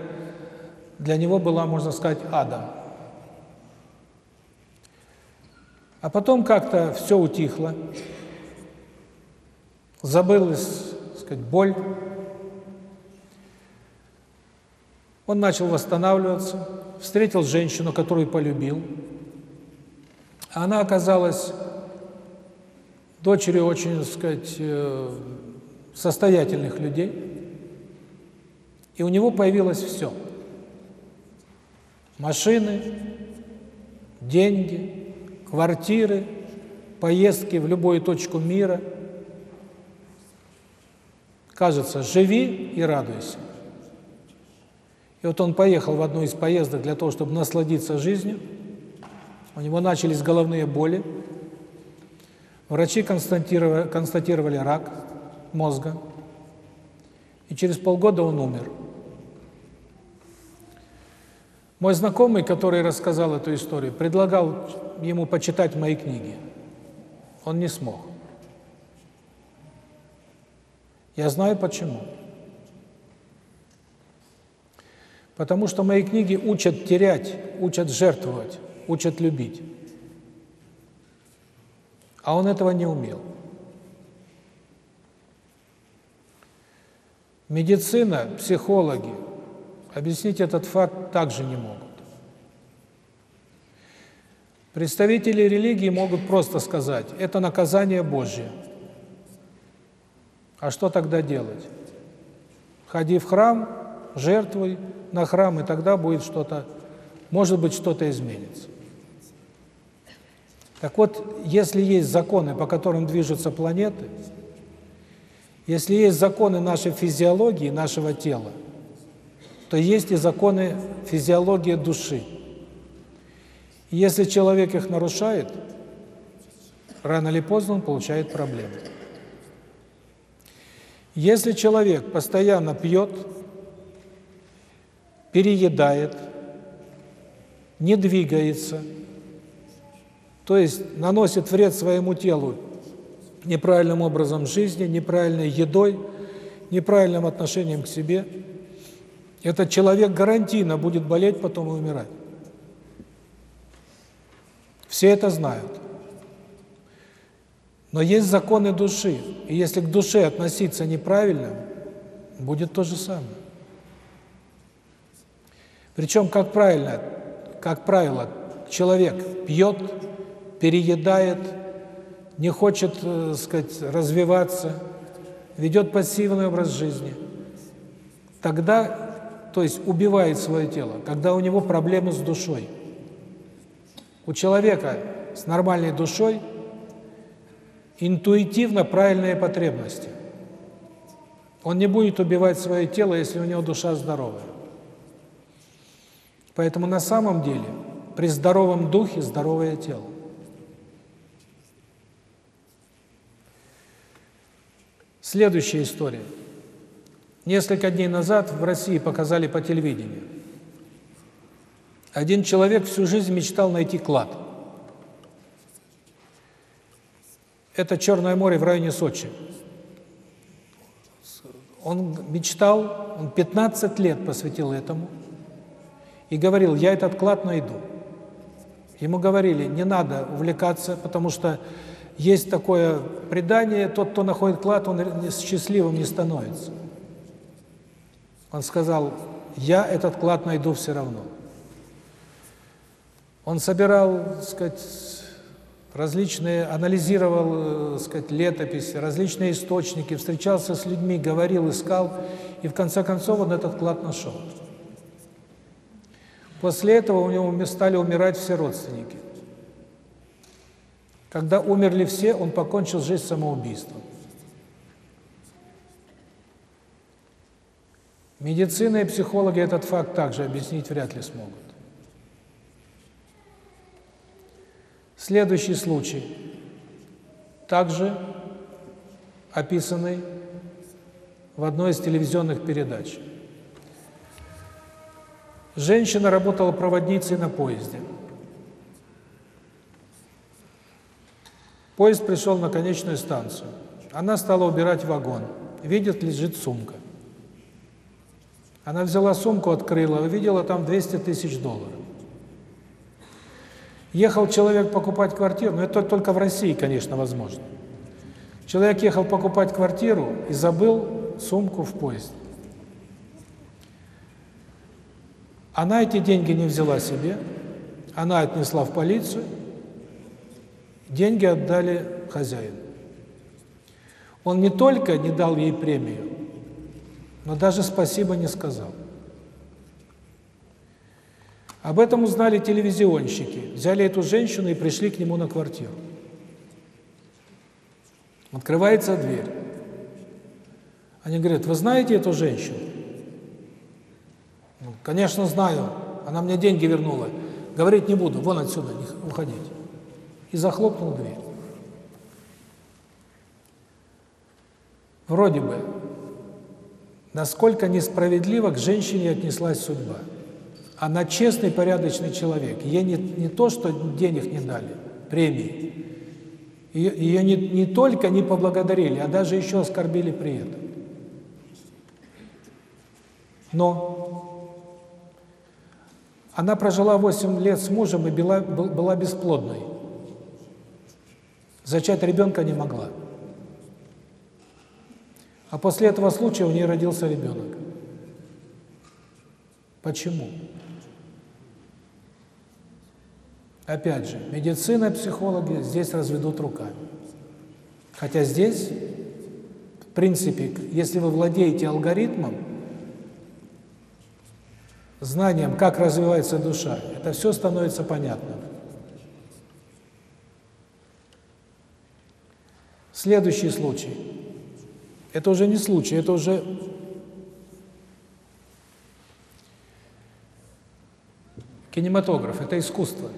для него была, можно сказать, адом. А потом как-то все утихло, забылась, сказать, боль. Он начал восстанавливаться, встретил женщину, которую полюбил. Она оказалась дочерью очень, так сказать, э, состоятельных людей. И у него появилось все. Машины, деньги, квартиры, поездки в любую точку мира. Кажется, живи и радуйся. И вот он поехал в одну из поездок для того, чтобы насладиться жизнью. У него начались головные боли. Врачи констатировали, констатировали рак мозга. И через полгода он умер. Мой знакомый, который рассказал эту историю, предлагал ему почитать мои книги. Он не смог. Я знаю почему. Потому что мои книги учат терять, учат жертвовать, учат любить. А он этого не умел. Медицина, психологи объяснить этот факт также не могут. Представители религии могут просто сказать, это наказание Божье. А что тогда делать? Ходи в храм, жертвуй на храм, и тогда будет что-то, может быть, что-то изменится. Так вот, если есть законы, по которым движутся планеты, если есть законы нашей физиологии, нашего тела, то есть и законы физиологии души. И если человек их нарушает, рано или поздно он получает проблемы. Если человек постоянно пьет, переедает, не двигается, то есть наносит вред своему телу неправильным образом жизни, неправильной едой, неправильным отношением к себе, этот человек гарантийно будет болеть, потом и умирать. Все это знают. Но есть законы души, и если к душе относиться неправильно, будет то же самое. Причем, как правильно, как правило, человек пьет, переедает, не хочет, так сказать, развиваться, ведет пассивный образ жизни, тогда, то есть убивает свое тело, когда у него проблемы с душой. У человека с нормальной душой интуитивно правильные потребности. Он не будет убивать свое тело, если у него душа здоровая. Поэтому на самом деле при здоровом духе здоровое тело. Следующая история. Несколько дней назад в России показали по телевидению. Один человек всю жизнь мечтал найти клад. Это Черное море в районе Сочи. Он мечтал, он 15 лет посвятил этому и говорил, я этот клад найду. Ему говорили, не надо увлекаться, потому что есть такое предание, тот, кто находит клад, он счастливым не становится. Он сказал, я этот клад найду все равно. Он собирал, сказать, различные, анализировал, так сказать, летописи, различные источники, встречался с людьми, говорил, искал, и в конце концов он этот клад нашел. После этого у него стали умирать все родственники. Когда умерли все, он покончил жизнь самоубийством. Медицина и психологи этот факт также объяснить вряд ли смогут. Следующий случай, также описанный в одной из телевизионных передач. Женщина работала проводницей на поезде. Поезд пришел на конечную станцию. Она стала убирать вагон. Видит, лежит сумка. Она взяла сумку, открыла, увидела там 200 тысяч долларов. Ехал человек покупать квартиру, но это только в России, конечно, возможно. Человек ехал покупать квартиру и забыл сумку в поезде. Она эти деньги не взяла себе, она отнесла в полицию, Деньги отдали хозяину. Он не только не дал ей премию, но даже спасибо не сказал. Об этом узнали телевизионщики. Взяли эту женщину и пришли к нему на квартиру. Открывается дверь. Они говорят, вы знаете эту женщину? Ну, конечно, знаю. Она мне деньги вернула. Говорить не буду, вон отсюда, уходите и захлопнул дверь. Вроде бы, насколько несправедливо к женщине отнеслась судьба. Она честный, порядочный человек. Ей не, не то, что денег не дали, премии. Ее, ее не, не только не поблагодарили, а даже еще оскорбили при этом. Но она прожила 8 лет с мужем и была, была бесплодной. Зачать ребенка не могла. А после этого случая у нее родился ребенок. Почему? Опять же, медицина, психологи здесь разведут руками. Хотя здесь, в принципе, если вы владеете алгоритмом, знанием, как развивается душа, это все становится понятным. Следующий случай. Это уже не случай, это уже кинематограф, это искусство.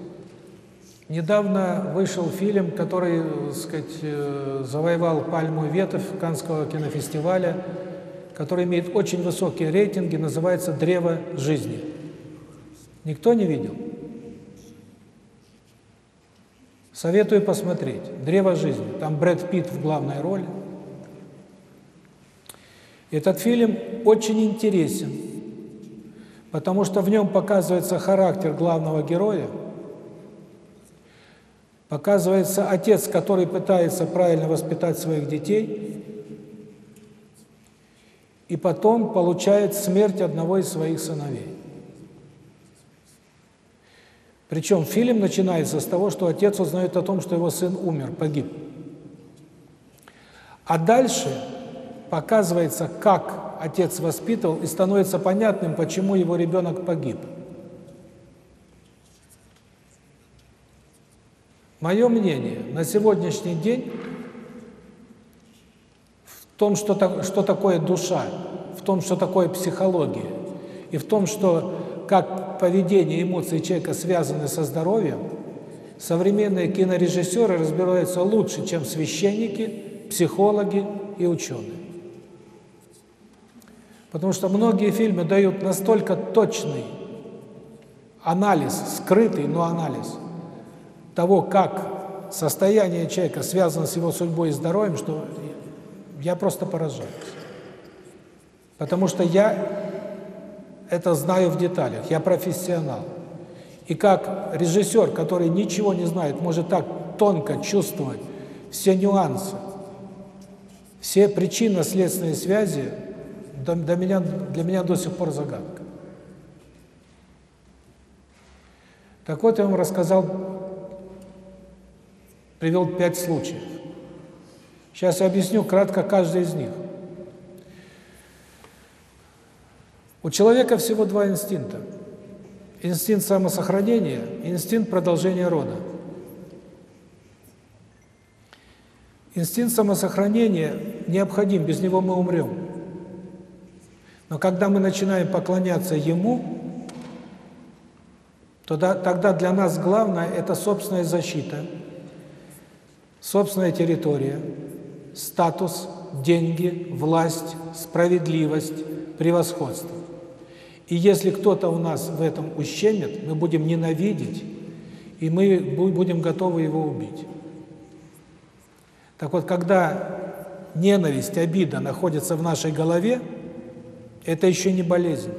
Недавно вышел фильм, который, так сказать, э, завоевал пальму ветвь Каннского кинофестиваля, который имеет очень высокие рейтинги, называется «Древо жизни». Никто не видел? Советую посмотреть. «Древо жизни». Там Брэд Питт в главной роли. Этот фильм очень интересен, потому что в нем показывается характер главного героя, показывается отец, который пытается правильно воспитать своих детей, и потом получает смерть одного из своих сыновей. Причем фильм начинается с того, что отец узнает о том, что его сын умер, погиб. А дальше показывается, как отец воспитывал, и становится понятным, почему его ребенок погиб. Мое мнение, на сегодняшний день в том, что, что такое душа, в том, что такое психология, и в том, что как поведение и эмоции человека связаны со здоровьем, современные кинорежиссеры разбираются лучше, чем священники, психологи и ученые. Потому что многие фильмы дают настолько точный анализ, скрытый, но анализ того, как состояние человека связано с его судьбой и здоровьем, что я просто поражаюсь. Потому что я это знаю в деталях, я профессионал. И как режиссер, который ничего не знает, может так тонко чувствовать все нюансы, все причинно-следственные связи, до, меня, для меня до сих пор загадка. Так вот, я вам рассказал, привел пять случаев. Сейчас я объясню кратко каждый из них. У человека всего два инстинкта. Инстинкт самосохранения и инстинкт продолжения рода. Инстинкт самосохранения необходим, без него мы умрем. Но когда мы начинаем поклоняться Ему, то тогда для нас главное – это собственная защита, собственная территория, статус, деньги, власть, справедливость, превосходство. И если кто-то у нас в этом ущемит, мы будем ненавидеть, и мы будем готовы его убить. Так вот, когда ненависть, обида находятся в нашей голове, это еще не болезнь.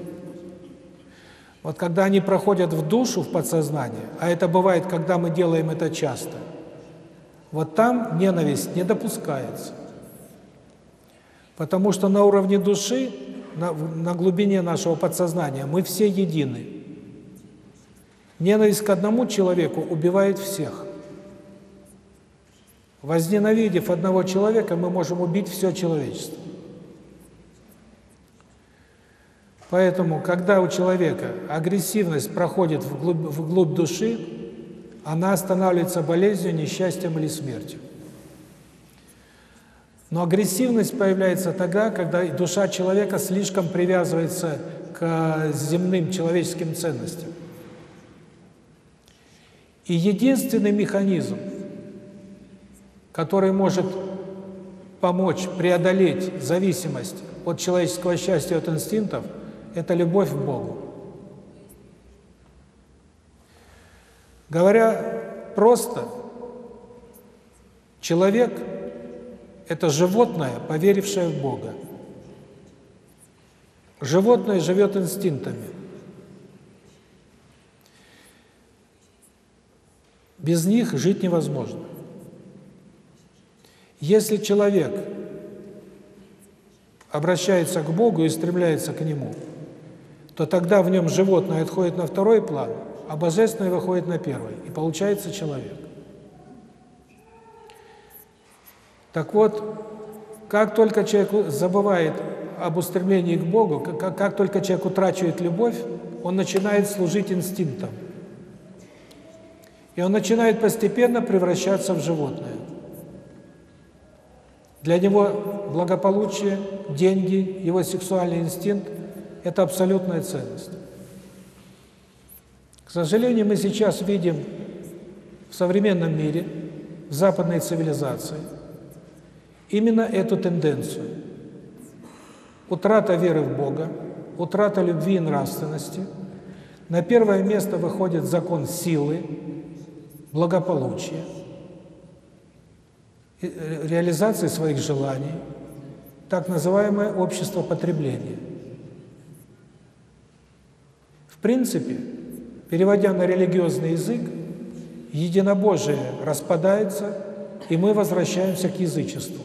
Вот когда они проходят в душу, в подсознание, а это бывает, когда мы делаем это часто, вот там ненависть не допускается. Потому что на уровне души, на, на глубине нашего подсознания мы все едины. Ненависть к одному человеку убивает всех. Возненавидев одного человека, мы можем убить все человечество. Поэтому, когда у человека агрессивность проходит вглубь, вглубь души, она останавливается болезнью, несчастьем или смертью. Но агрессивность появляется тогда, когда душа человека слишком привязывается к земным человеческим ценностям. И единственный механизм, который может помочь преодолеть зависимость от человеческого счастья, от инстинктов – это любовь к Богу. Говоря просто, человек – это животное, поверившее в Бога. Животное живет инстинктами. Без них жить невозможно. Если человек обращается к Богу и стремляется к Нему, то тогда в нем животное отходит на второй план, а божественное выходит на первый, и получается человек. Так вот, как только человек забывает об устремлении к Богу, как, как только человек утрачивает любовь, он начинает служить инстинктам. И он начинает постепенно превращаться в животное. Для него благополучие, деньги, его сексуальный инстинкт – это абсолютная ценность. К сожалению, мы сейчас видим в современном мире, в западной цивилизации, именно эту тенденцию. Утрата веры в Бога, утрата любви и нравственности. На первое место выходит закон силы, благополучия – Э, реализации своих желаний, так называемое общество потребления. В принципе, переводя на религиозный язык, единобожие распадается, и мы возвращаемся к язычеству.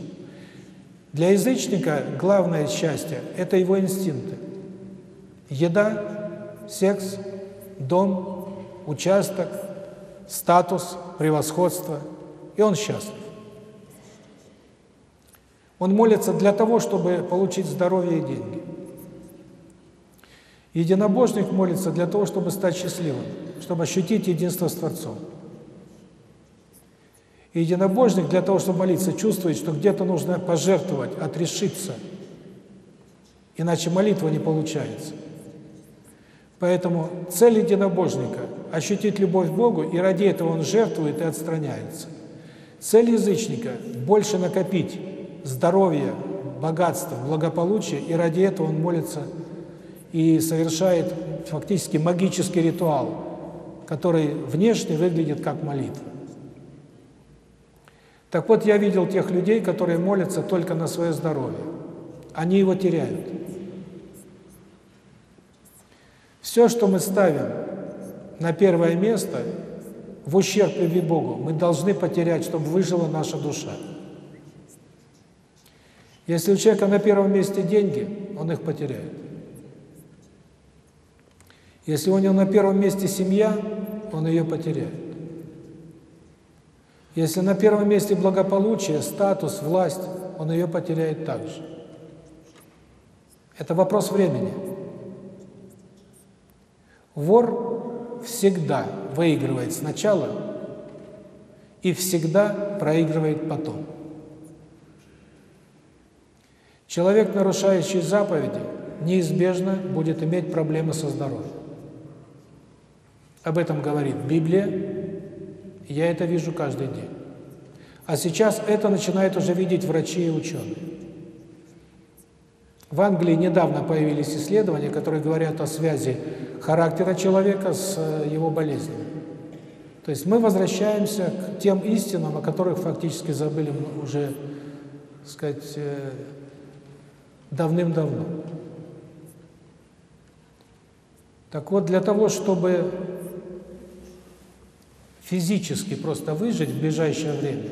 Для язычника главное счастье – это его инстинкты. Еда, секс, дом, участок, статус, превосходство, и он счастлив. Он молится для того, чтобы получить здоровье и деньги. Единобожник молится для того, чтобы стать счастливым, чтобы ощутить единство с Творцом. И единобожник для того, чтобы молиться, чувствует, что где-то нужно пожертвовать, отрешиться, иначе молитва не получается. Поэтому цель единобожника – ощутить любовь к Богу, и ради этого он жертвует и отстраняется. Цель язычника – больше накопить, здоровья, богатства, благополучия, и ради этого он молится и совершает фактически магический ритуал, который внешне выглядит как молитва. Так вот, я видел тех людей, которые молятся только на свое здоровье. Они его теряют. Все, что мы ставим на первое место, в ущерб любви Богу, мы должны потерять, чтобы выжила наша душа. Если у человека на первом месте деньги, он их потеряет. Если у него на первом месте семья, он ее потеряет. Если на первом месте благополучие, статус, власть, он ее потеряет также. Это вопрос времени. Вор всегда выигрывает сначала и всегда проигрывает потом. Человек, нарушающий заповеди, неизбежно будет иметь проблемы со здоровьем. Об этом говорит Библия, я это вижу каждый день. А сейчас это начинают уже видеть врачи и ученые. В Англии недавно появились исследования, которые говорят о связи характера человека с э, его болезнями. То есть мы возвращаемся к тем истинам, о которых фактически забыли уже, сказать, э, давным-давно. Так вот, для того, чтобы физически просто выжить в ближайшее время,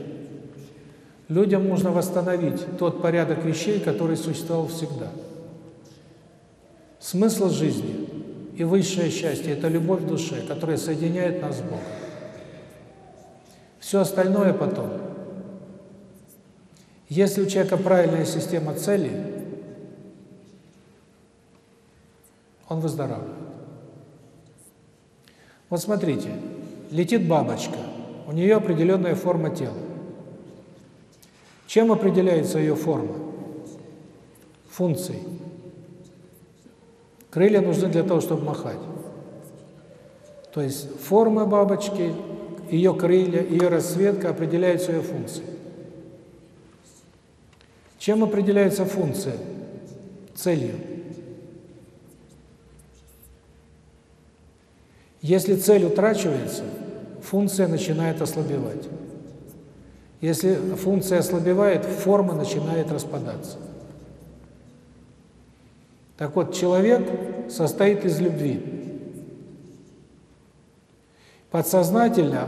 людям нужно восстановить тот порядок вещей, который существовал всегда. Смысл жизни и высшее счастье – это любовь в душе, которая соединяет нас с Богом. Все остальное потом. Если у человека правильная система целей, он выздоравливает. Вот смотрите, летит бабочка, у нее определенная форма тела. Чем определяется ее форма? Функцией. Крылья нужны для того, чтобы махать. То есть форма бабочки, ее крылья, ее расцветка определяют свою функцию. Чем определяется функция? Целью. Если цель утрачивается, функция начинает ослабевать. Если функция ослабевает, форма начинает распадаться. Так вот, человек состоит из любви. Подсознательно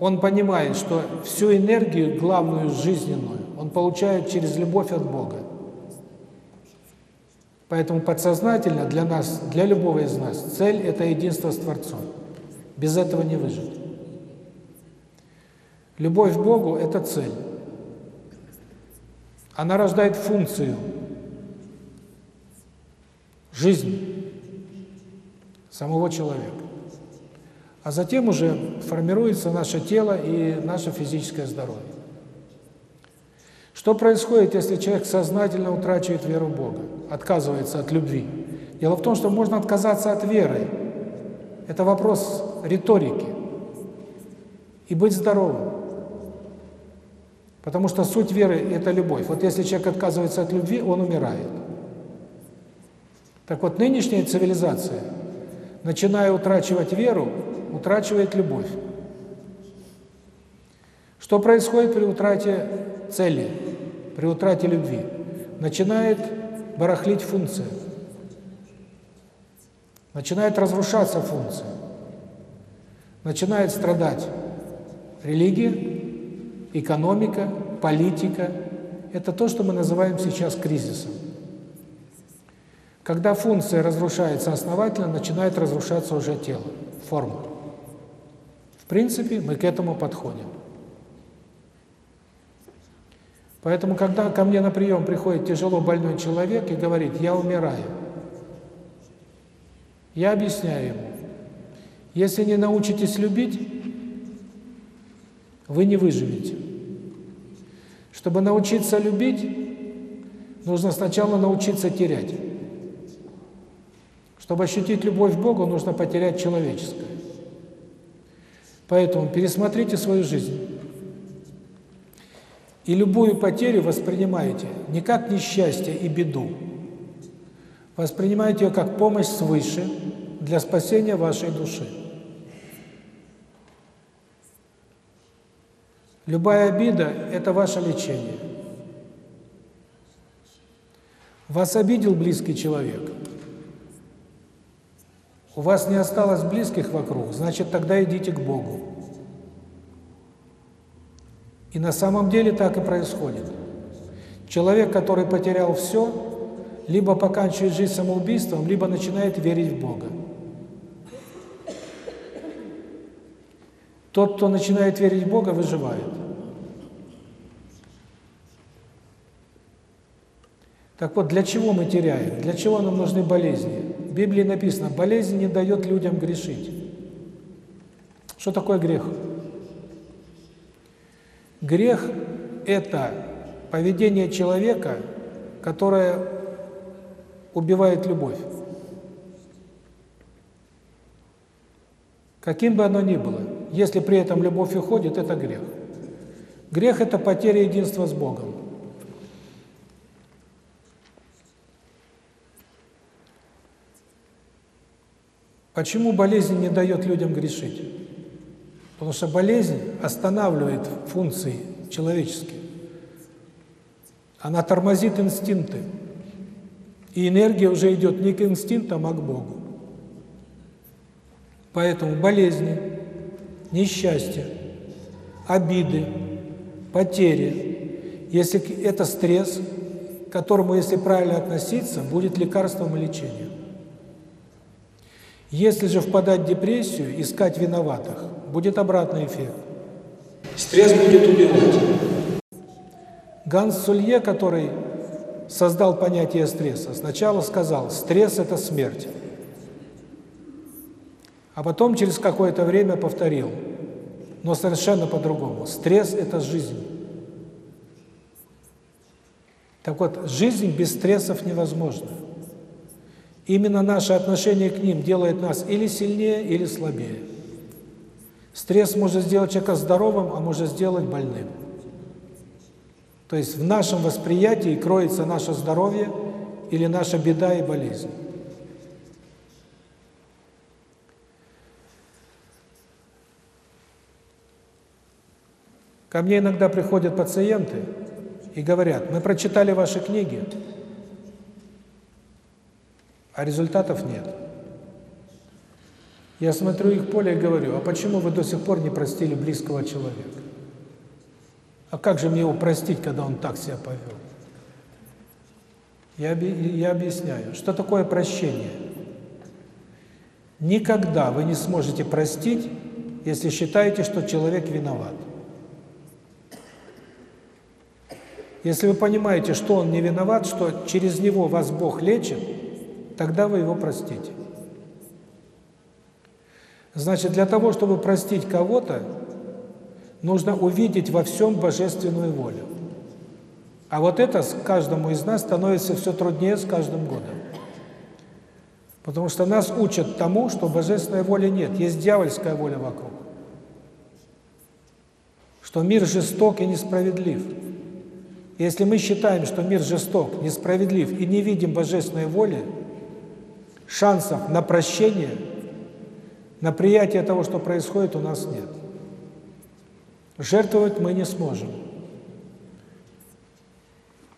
он понимает, что всю энергию, главную жизненную, он получает через любовь от Бога. Поэтому подсознательно для нас, для любого из нас, цель – это единство с Творцом. Без этого не выжить. Любовь к Богу – это цель. Она рождает функцию, жизнь самого человека. А затем уже формируется наше тело и наше физическое здоровье. Что происходит, если человек сознательно утрачивает веру в Бога, отказывается от любви? Дело в том, что можно отказаться от веры. Это вопрос риторики. И быть здоровым. Потому что суть веры – это любовь. Вот если человек отказывается от любви, он умирает. Так вот, нынешняя цивилизация, начиная утрачивать веру, утрачивает любовь. Что происходит при утрате цели, при утрате любви? Начинает барахлить функция. Начинает разрушаться функция. Начинает страдать религия, экономика, политика. Это то, что мы называем сейчас кризисом. Когда функция разрушается основательно, начинает разрушаться уже тело, форма. В принципе, мы к этому подходим. Поэтому, когда ко мне на прием приходит тяжело больной человек и говорит, я умираю, я объясняю ему, если не научитесь любить, вы не выживете. Чтобы научиться любить, нужно сначала научиться терять. Чтобы ощутить любовь к Богу, нужно потерять человеческое. Поэтому пересмотрите свою жизнь. И любую потерю воспринимайте не как несчастье и беду. Воспринимайте ее как помощь свыше для спасения вашей души. Любая обида – это ваше лечение. Вас обидел близкий человек. У вас не осталось близких вокруг, значит, тогда идите к Богу. И на самом деле так и происходит. Человек, который потерял все, либо поканчивает жизнь самоубийством, либо начинает верить в Бога. Тот, кто начинает верить в Бога, выживает. Так вот, для чего мы теряем? Для чего нам нужны болезни? В Библии написано, болезнь не дает людям грешить. Что такое грех? Грех – это поведение человека, которое убивает любовь. Каким бы оно ни было, если при этом любовь уходит, это грех. Грех – это потеря единства с Богом. Почему болезнь не дает людям грешить? Потому что болезнь останавливает функции человеческие. Она тормозит инстинкты. И энергия уже идет не к инстинктам, а к Богу. Поэтому болезни, несчастье, обиды, потери, если это стресс, к которому, если правильно относиться, будет лекарством и лечением. Если же впадать в депрессию, искать виноватых, будет обратный эффект. Стресс будет убивать. Ганс Сулье, который создал понятие стресса, сначала сказал, стресс – это смерть. А потом через какое-то время повторил, но совершенно по-другому. Стресс – это жизнь. Так вот, жизнь без стрессов невозможна. Именно наше отношение к ним делает нас или сильнее, или слабее. Стресс может сделать человека здоровым, а может сделать больным. То есть в нашем восприятии кроется наше здоровье или наша беда и болезнь. Ко мне иногда приходят пациенты и говорят, мы прочитали ваши книги, а результатов нет. Я смотрю их поле и говорю, а почему вы до сих пор не простили близкого человека? А как же мне его простить, когда он так себя повел? Я, я объясняю, что такое прощение. Никогда вы не сможете простить, если считаете, что человек виноват. Если вы понимаете, что он не виноват, что через него вас Бог лечит, тогда вы его простите. Значит, для того, чтобы простить кого-то, нужно увидеть во всем божественную волю. А вот это каждому из нас становится все труднее с каждым годом. Потому что нас учат тому, что божественной воли нет, есть дьявольская воля вокруг. Что мир жесток и несправедлив. Если мы считаем, что мир жесток, несправедлив и не видим божественной воли, шансов на прощение – на приятие того, что происходит, у нас нет. Жертвовать мы не сможем.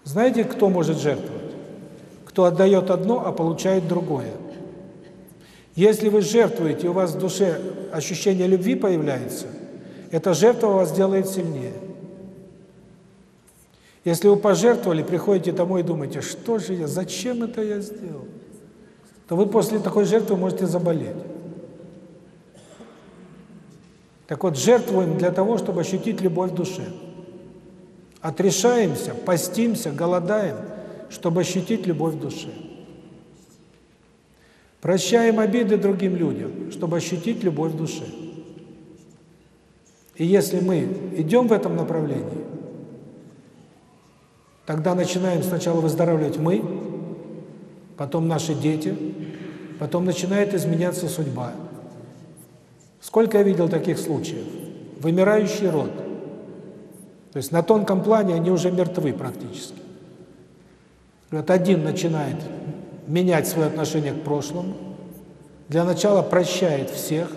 Знаете, кто может жертвовать? Кто отдает одно, а получает другое. Если вы жертвуете, у вас в душе ощущение любви появляется, эта жертва вас делает сильнее. Если вы пожертвовали, приходите домой и думаете, что же я, зачем это я сделал, то вы после такой жертвы можете заболеть. Так вот, жертвуем для того, чтобы ощутить любовь в душе. Отрешаемся, постимся, голодаем, чтобы ощутить любовь в душе. Прощаем обиды другим людям, чтобы ощутить любовь в душе. И если мы идем в этом направлении, тогда начинаем сначала выздоравливать мы, потом наши дети, потом начинает изменяться судьба. Сколько я видел таких случаев? Вымирающий род. То есть на тонком плане они уже мертвы практически. Вот один начинает менять свое отношение к прошлому, для начала прощает всех,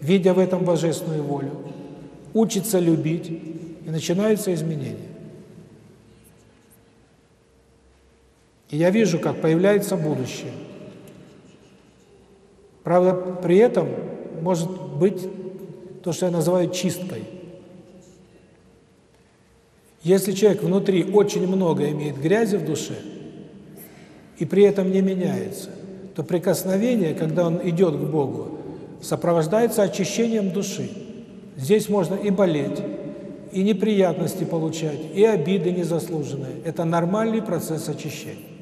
видя в этом божественную волю, учится любить, и начинаются изменения. И я вижу, как появляется будущее. Правда, при этом может быть то, что я называю чисткой. Если человек внутри очень много имеет грязи в душе, и при этом не меняется, то прикосновение, когда он идет к Богу, сопровождается очищением души. Здесь можно и болеть, и неприятности получать, и обиды незаслуженные. Это нормальный процесс очищения.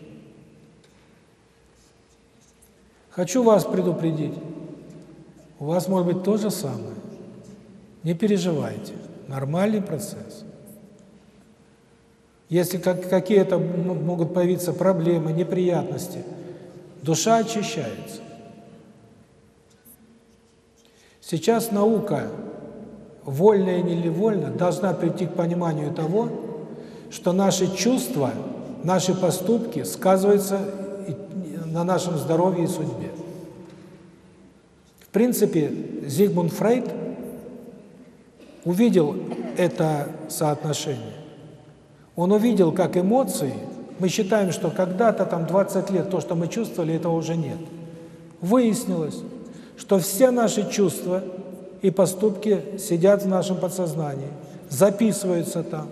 Хочу вас предупредить. У вас может быть то же самое. Не переживайте. Нормальный процесс. Если как, какие-то могут появиться проблемы, неприятности, душа очищается. Сейчас наука, вольно или невольно, должна прийти к пониманию того, что наши чувства, наши поступки сказываются на нашем здоровье и судьбе. В принципе, Зигмунд Фрейд увидел это соотношение. Он увидел, как эмоции, мы считаем, что когда-то, там, 20 лет, то, что мы чувствовали, этого уже нет. Выяснилось, что все наши чувства и поступки сидят в нашем подсознании, записываются там.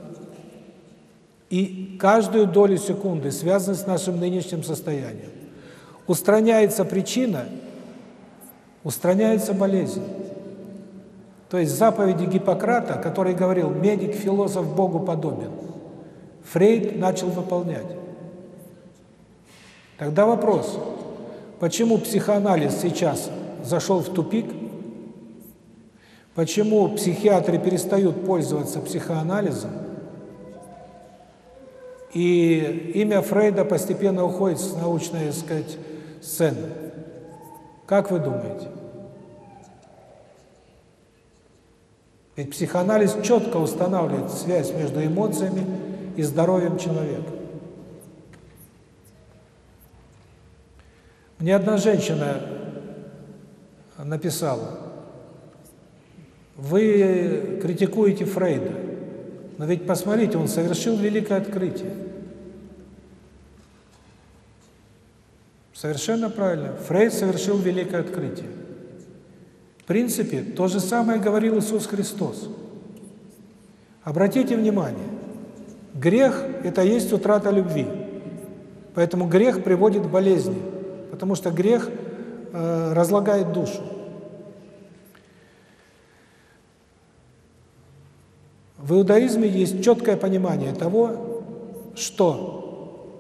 И каждую долю секунды связаны с нашим нынешним состоянием. Устраняется причина – устраняется болезнь. То есть заповеди Гиппократа, который говорил «медик, философ Богу подобен», Фрейд начал выполнять. Тогда вопрос, почему психоанализ сейчас зашел в тупик, почему психиатры перестают пользоваться психоанализом, и имя Фрейда постепенно уходит с научной, так сказать, сцены. Как вы думаете? Ведь психоанализ четко устанавливает связь между эмоциями и здоровьем человека. Мне одна женщина написала, вы критикуете Фрейда. Но ведь посмотрите, он совершил великое открытие. Совершенно правильно. Фрейд совершил великое открытие. В принципе, то же самое говорил Иисус Христос. Обратите внимание, грех – это есть утрата любви. Поэтому грех приводит к болезни, потому что грех э, разлагает душу. В иудаизме есть четкое понимание того, что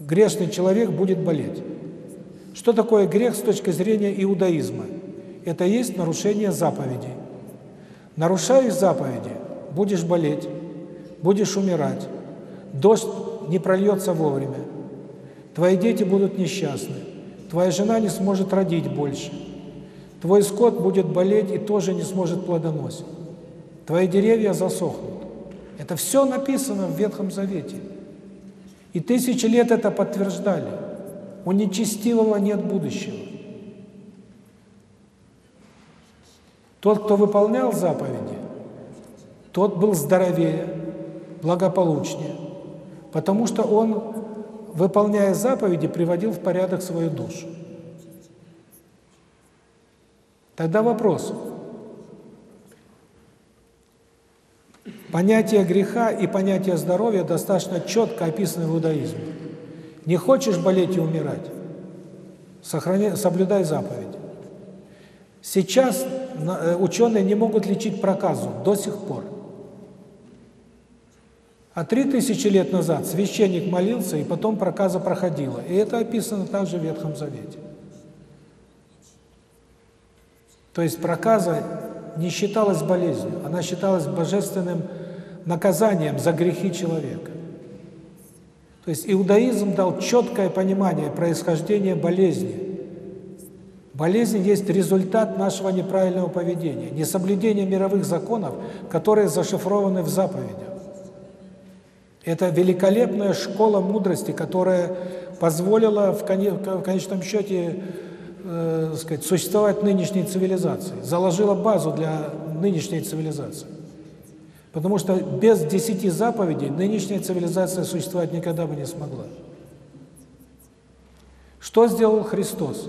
грешный человек будет болеть. Что такое грех с точки зрения иудаизма? Это есть нарушение заповедей. Нарушаешь заповеди, будешь болеть, будешь умирать, дождь не прольется вовремя, твои дети будут несчастны, твоя жена не сможет родить больше, твой скот будет болеть и тоже не сможет плодоносить твои деревья засохнут. Это все написано в Ветхом Завете. И тысячи лет это подтверждали. У нечестивого нет будущего. Тот, кто выполнял заповеди, тот был здоровее, благополучнее, потому что он, выполняя заповеди, приводил в порядок свою душу. Тогда вопрос, Понятие греха и понятие здоровья достаточно четко описаны в иудаизме. Не хочешь болеть и умирать? Сохрани, соблюдай заповедь. Сейчас э, ученые не могут лечить проказу до сих пор. А три тысячи лет назад священник молился, и потом проказа проходила. И это описано также в Ветхом Завете. То есть проказа не считалась болезнью, она считалась божественным наказанием за грехи человека. То есть иудаизм дал четкое понимание происхождения болезни. Болезнь есть результат нашего неправильного поведения, несоблюдения мировых законов, которые зашифрованы в заповедях. Это великолепная школа мудрости, которая позволила в конечном счете э, сказать, существовать нынешней цивилизации, заложила базу для нынешней цивилизации. Потому что без десяти заповедей нынешняя цивилизация существовать никогда бы не смогла. Что сделал Христос?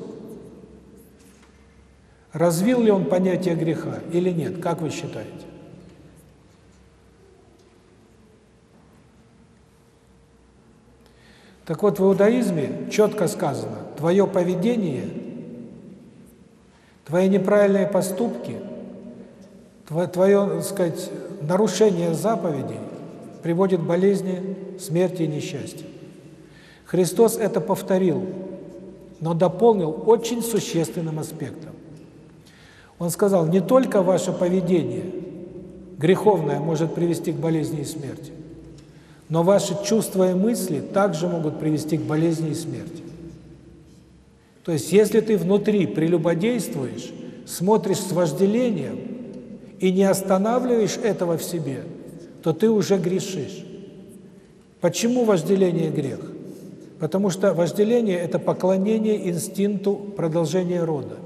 Развил ли он понятие греха или нет? Как вы считаете? Так вот, в иудаизме четко сказано, твое поведение, твои неправильные поступки, твое, так сказать, нарушение заповедей приводит к болезни, смерти и несчастью. Христос это повторил, но дополнил очень существенным аспектом. Он сказал, не только ваше поведение греховное может привести к болезни и смерти, но ваши чувства и мысли также могут привести к болезни и смерти. То есть, если ты внутри прелюбодействуешь, смотришь с вожделением, и не останавливаешь этого в себе, то ты уже грешишь. Почему вожделение грех? Потому что вожделение – это поклонение инстинкту продолжения рода.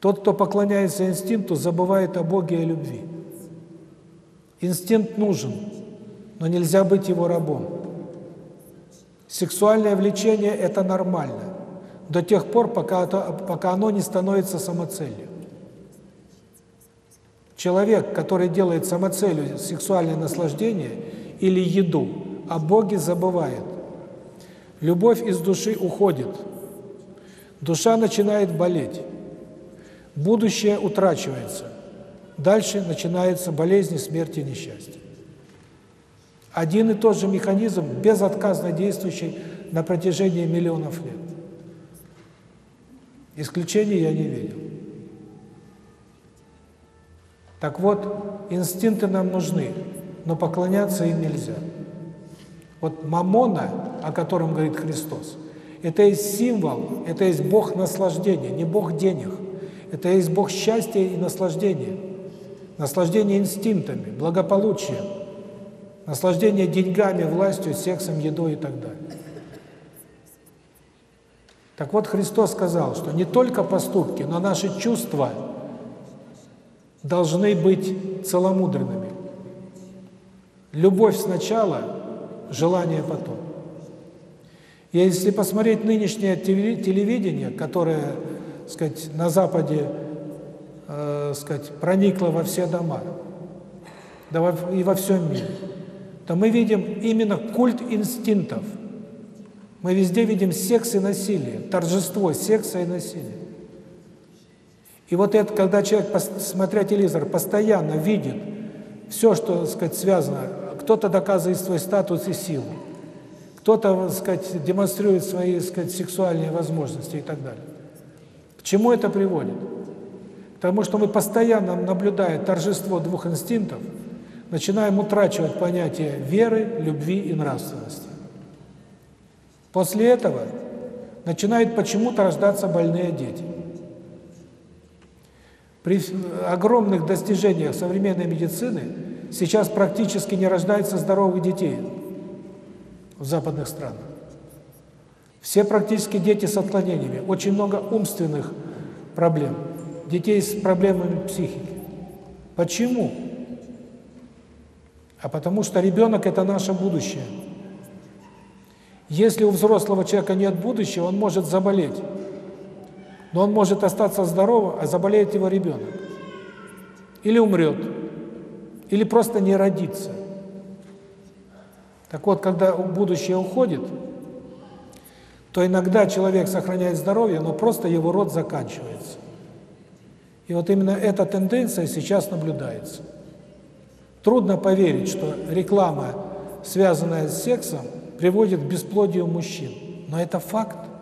Тот, кто поклоняется инстинкту, забывает о Боге и любви. Инстинкт нужен, но нельзя быть его рабом. Сексуальное влечение – это нормально, до тех пор, пока, пока оно не становится самоцелью. Человек, который делает самоцелью сексуальное наслаждение или еду, о Боге забывает. Любовь из души уходит. Душа начинает болеть. Будущее утрачивается. Дальше начинается болезни, смерти и несчастье. Один и тот же механизм, безотказно действующий на протяжении миллионов лет. Исключений я не видел. Так вот, инстинкты нам нужны, но поклоняться им нельзя. Вот мамона, о котором говорит Христос, это есть символ, это есть Бог наслаждения, не Бог денег. Это есть Бог счастья и наслаждения. Наслаждение инстинктами, благополучием, наслаждение деньгами, властью, сексом, едой и так далее. Так вот, Христос сказал, что не только поступки, но наши чувства – должны быть целомудренными. Любовь сначала, желание потом. И если посмотреть нынешнее телевидение, которое, сказать, на Западе, э, сказать, проникло во все дома, да и во всем мире, то мы видим именно культ инстинктов. Мы везде видим секс и насилие, торжество секса и насилия. И вот это, когда человек, смотря телевизор, постоянно видит все, что, так сказать, связано, кто-то доказывает свой статус и силу, кто-то, так сказать, демонстрирует свои, так сказать, сексуальные возможности и так далее. К чему это приводит? Потому что мы постоянно, наблюдая торжество двух инстинктов, начинаем утрачивать понятие веры, любви и нравственности. После этого начинают почему-то рождаться больные дети. При огромных достижениях современной медицины сейчас практически не рождается здоровых детей в западных странах. Все практически дети с отклонениями, очень много умственных проблем, детей с проблемами психики. Почему? А потому что ребенок – это наше будущее. Если у взрослого человека нет будущего, он может заболеть. Но он может остаться здоровым, а заболеет его ребенок. Или умрет. Или просто не родится. Так вот, когда будущее уходит, то иногда человек сохраняет здоровье, но просто его род заканчивается. И вот именно эта тенденция сейчас наблюдается. Трудно поверить, что реклама, связанная с сексом, приводит к бесплодию мужчин. Но это факт.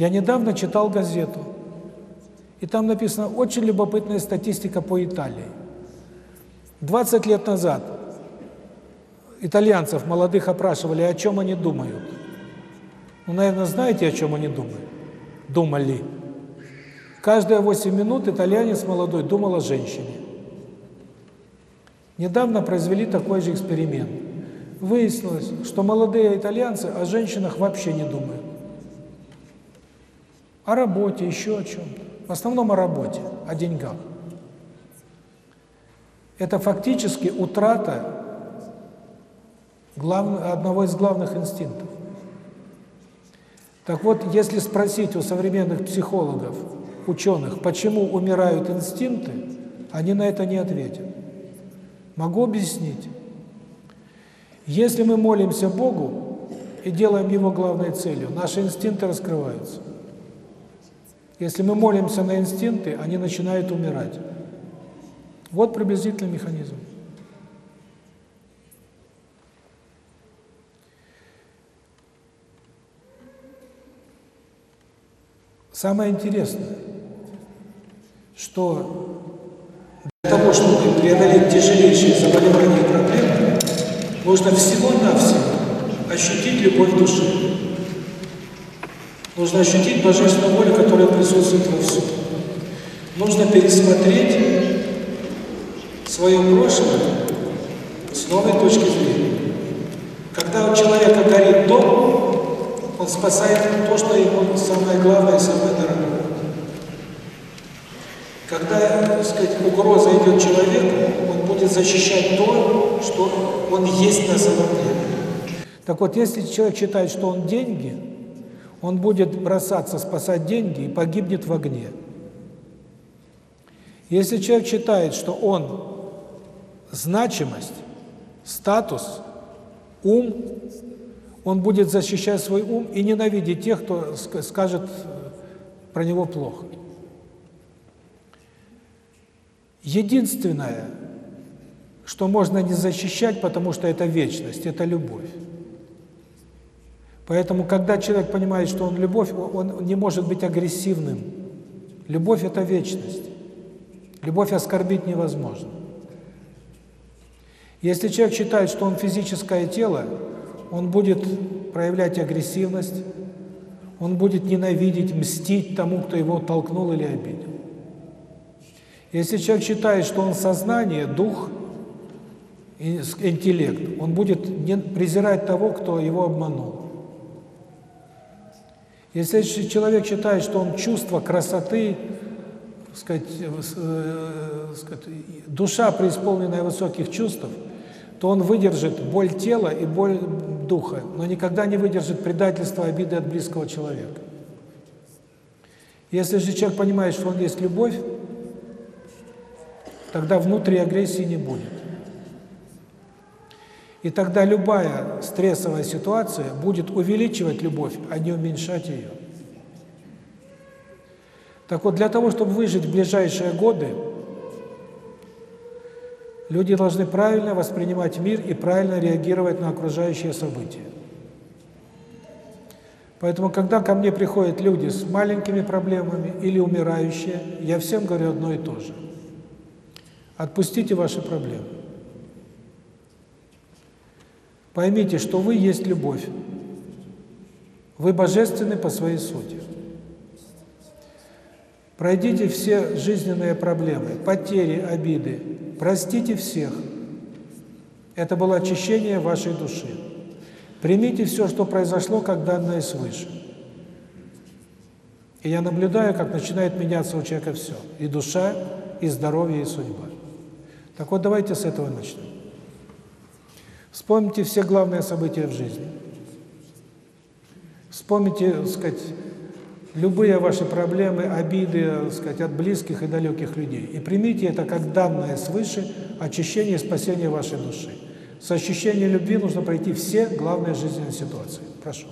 Я недавно читал газету, и там написана очень любопытная статистика по Италии. 20 лет назад итальянцев молодых опрашивали, о чем они думают. Ну, наверное, знаете, о чем они думают? Думали. Каждые 8 минут итальянец молодой думал о женщине. Недавно произвели такой же эксперимент. Выяснилось, что молодые итальянцы о женщинах вообще не думают. О работе, еще о чем-то. В основном о работе, о деньгах. Это фактически утрата глав... одного из главных инстинктов. Так вот, если спросить у современных психологов, ученых, почему умирают инстинкты, они на это не ответят. Могу объяснить. Если мы молимся Богу и делаем Его главной целью, наши инстинкты раскрываются. Если мы молимся на инстинкты, они начинают умирать. Вот приблизительный механизм. Самое интересное, что для того, чтобы преодолеть тяжелейшие заболевания и проблемы, нужно всего-навсего ощутить любовь души. Нужно ощутить божественную волю, которая присутствует во всем. Нужно пересмотреть свое прошлое с новой точки зрения. Когда у человека горит дом, он спасает то, что ему самое главное и самое дорогое. Когда, так сказать, угроза идет человеку, он будет защищать то, что он есть на самом деле. Так вот, если человек считает, что он деньги, он будет бросаться спасать деньги и погибнет в огне. Если человек считает, что он значимость, статус, ум, он будет защищать свой ум и ненавидеть тех, кто скажет про него плохо. Единственное, что можно не защищать, потому что это вечность, это любовь. Поэтому, когда человек понимает, что он любовь, он не может быть агрессивным. Любовь – это вечность. Любовь оскорбить невозможно. Если человек считает, что он физическое тело, он будет проявлять агрессивность, он будет ненавидеть, мстить тому, кто его толкнул или обидел. Если человек считает, что он сознание, дух, интеллект, он будет презирать того, кто его обманул. Если человек считает, что он чувство красоты, сказать, э, сказать, душа, преисполненная высоких чувств, то он выдержит боль тела и боль духа, но никогда не выдержит предательства, обиды от близкого человека. Если же человек понимает, что он есть любовь, тогда внутри агрессии не будет. И тогда любая стрессовая ситуация будет увеличивать любовь, а не уменьшать ее. Так вот, для того, чтобы выжить в ближайшие годы, люди должны правильно воспринимать мир и правильно реагировать на окружающие события. Поэтому, когда ко мне приходят люди с маленькими проблемами или умирающие, я всем говорю одно и то же. Отпустите ваши проблемы. Поймите, что вы есть любовь. Вы божественны по своей сути. Пройдите все жизненные проблемы, потери, обиды. Простите всех. Это было очищение вашей души. Примите все, что произошло, как данное свыше. И я наблюдаю, как начинает меняться у человека все. И душа, и здоровье, и судьба. Так вот, давайте с этого начнем. Вспомните все главные события в жизни. Вспомните, сказать, любые ваши проблемы, обиды, сказать, от близких и далеких людей. И примите это как данное свыше очищение и спасение вашей души. С ощущением любви нужно пройти все главные жизненные ситуации. Прошу.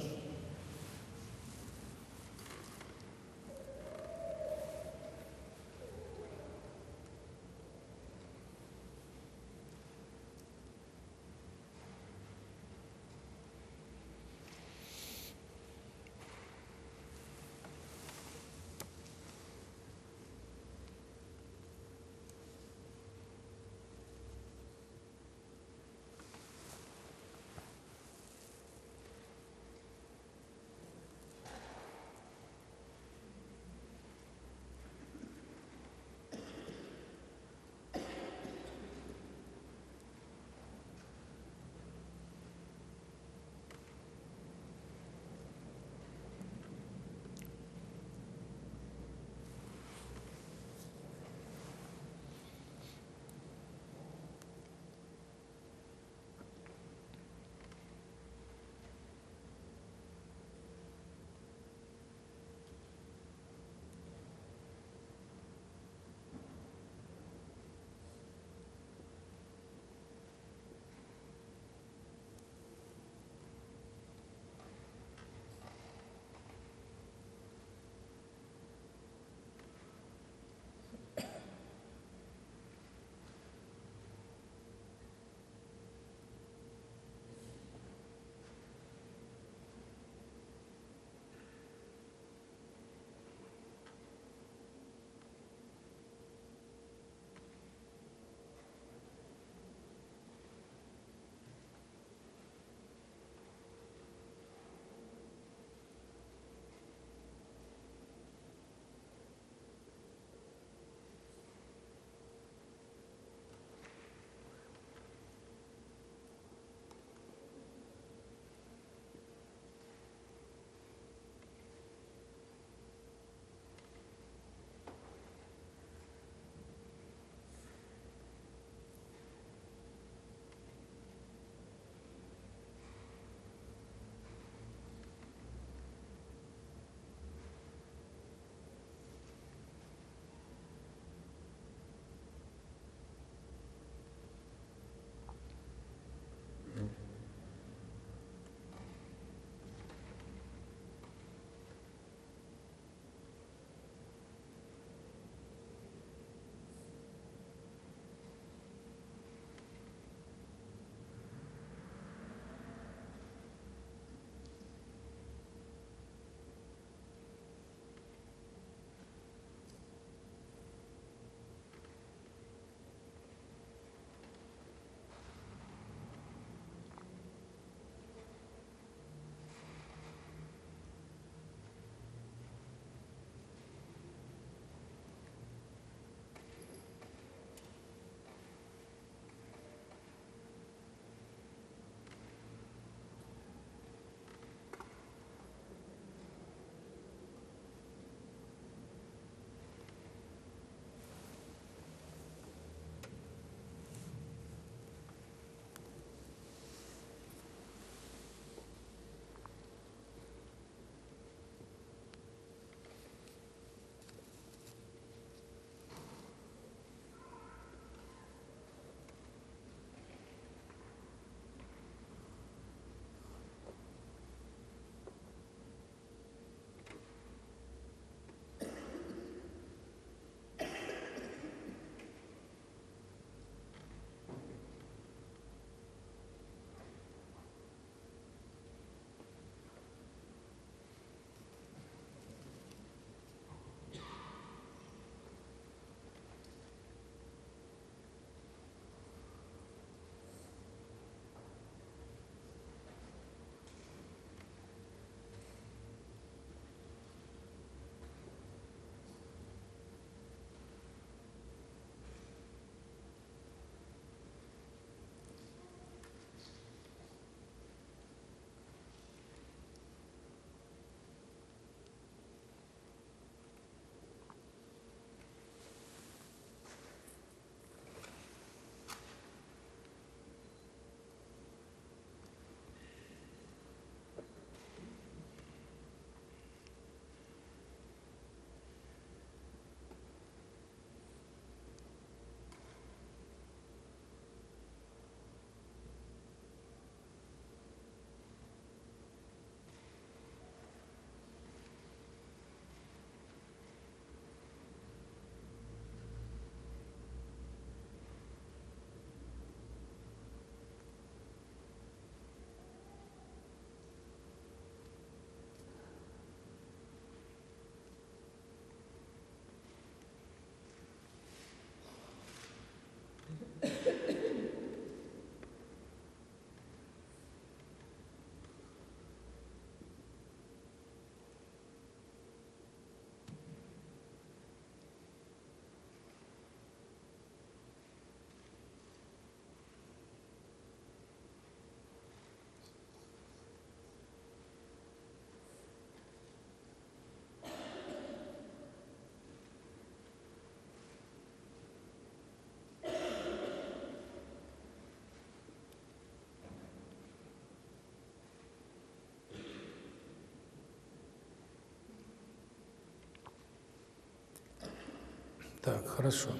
Так, хорошо.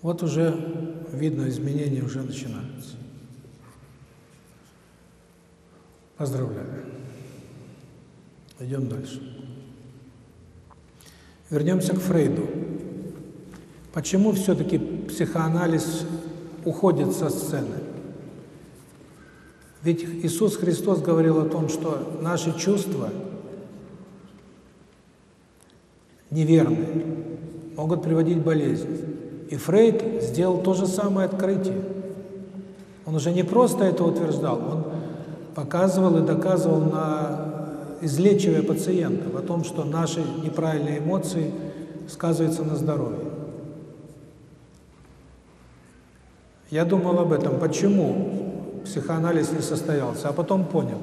Вот уже видно, изменения уже начинаются. Поздравляю. Идем дальше. Вернемся к Фрейду. Почему все-таки психоанализ уходит со сцены? Ведь Иисус Христос говорил о том, что наши чувства неверные, могут приводить болезни. И Фрейд сделал то же самое открытие. Он уже не просто это утверждал, он показывал и доказывал, на, излечивая пациентов, о том, что наши неправильные эмоции сказываются на здоровье. Я думал об этом, почему психоанализ не состоялся, а потом понял.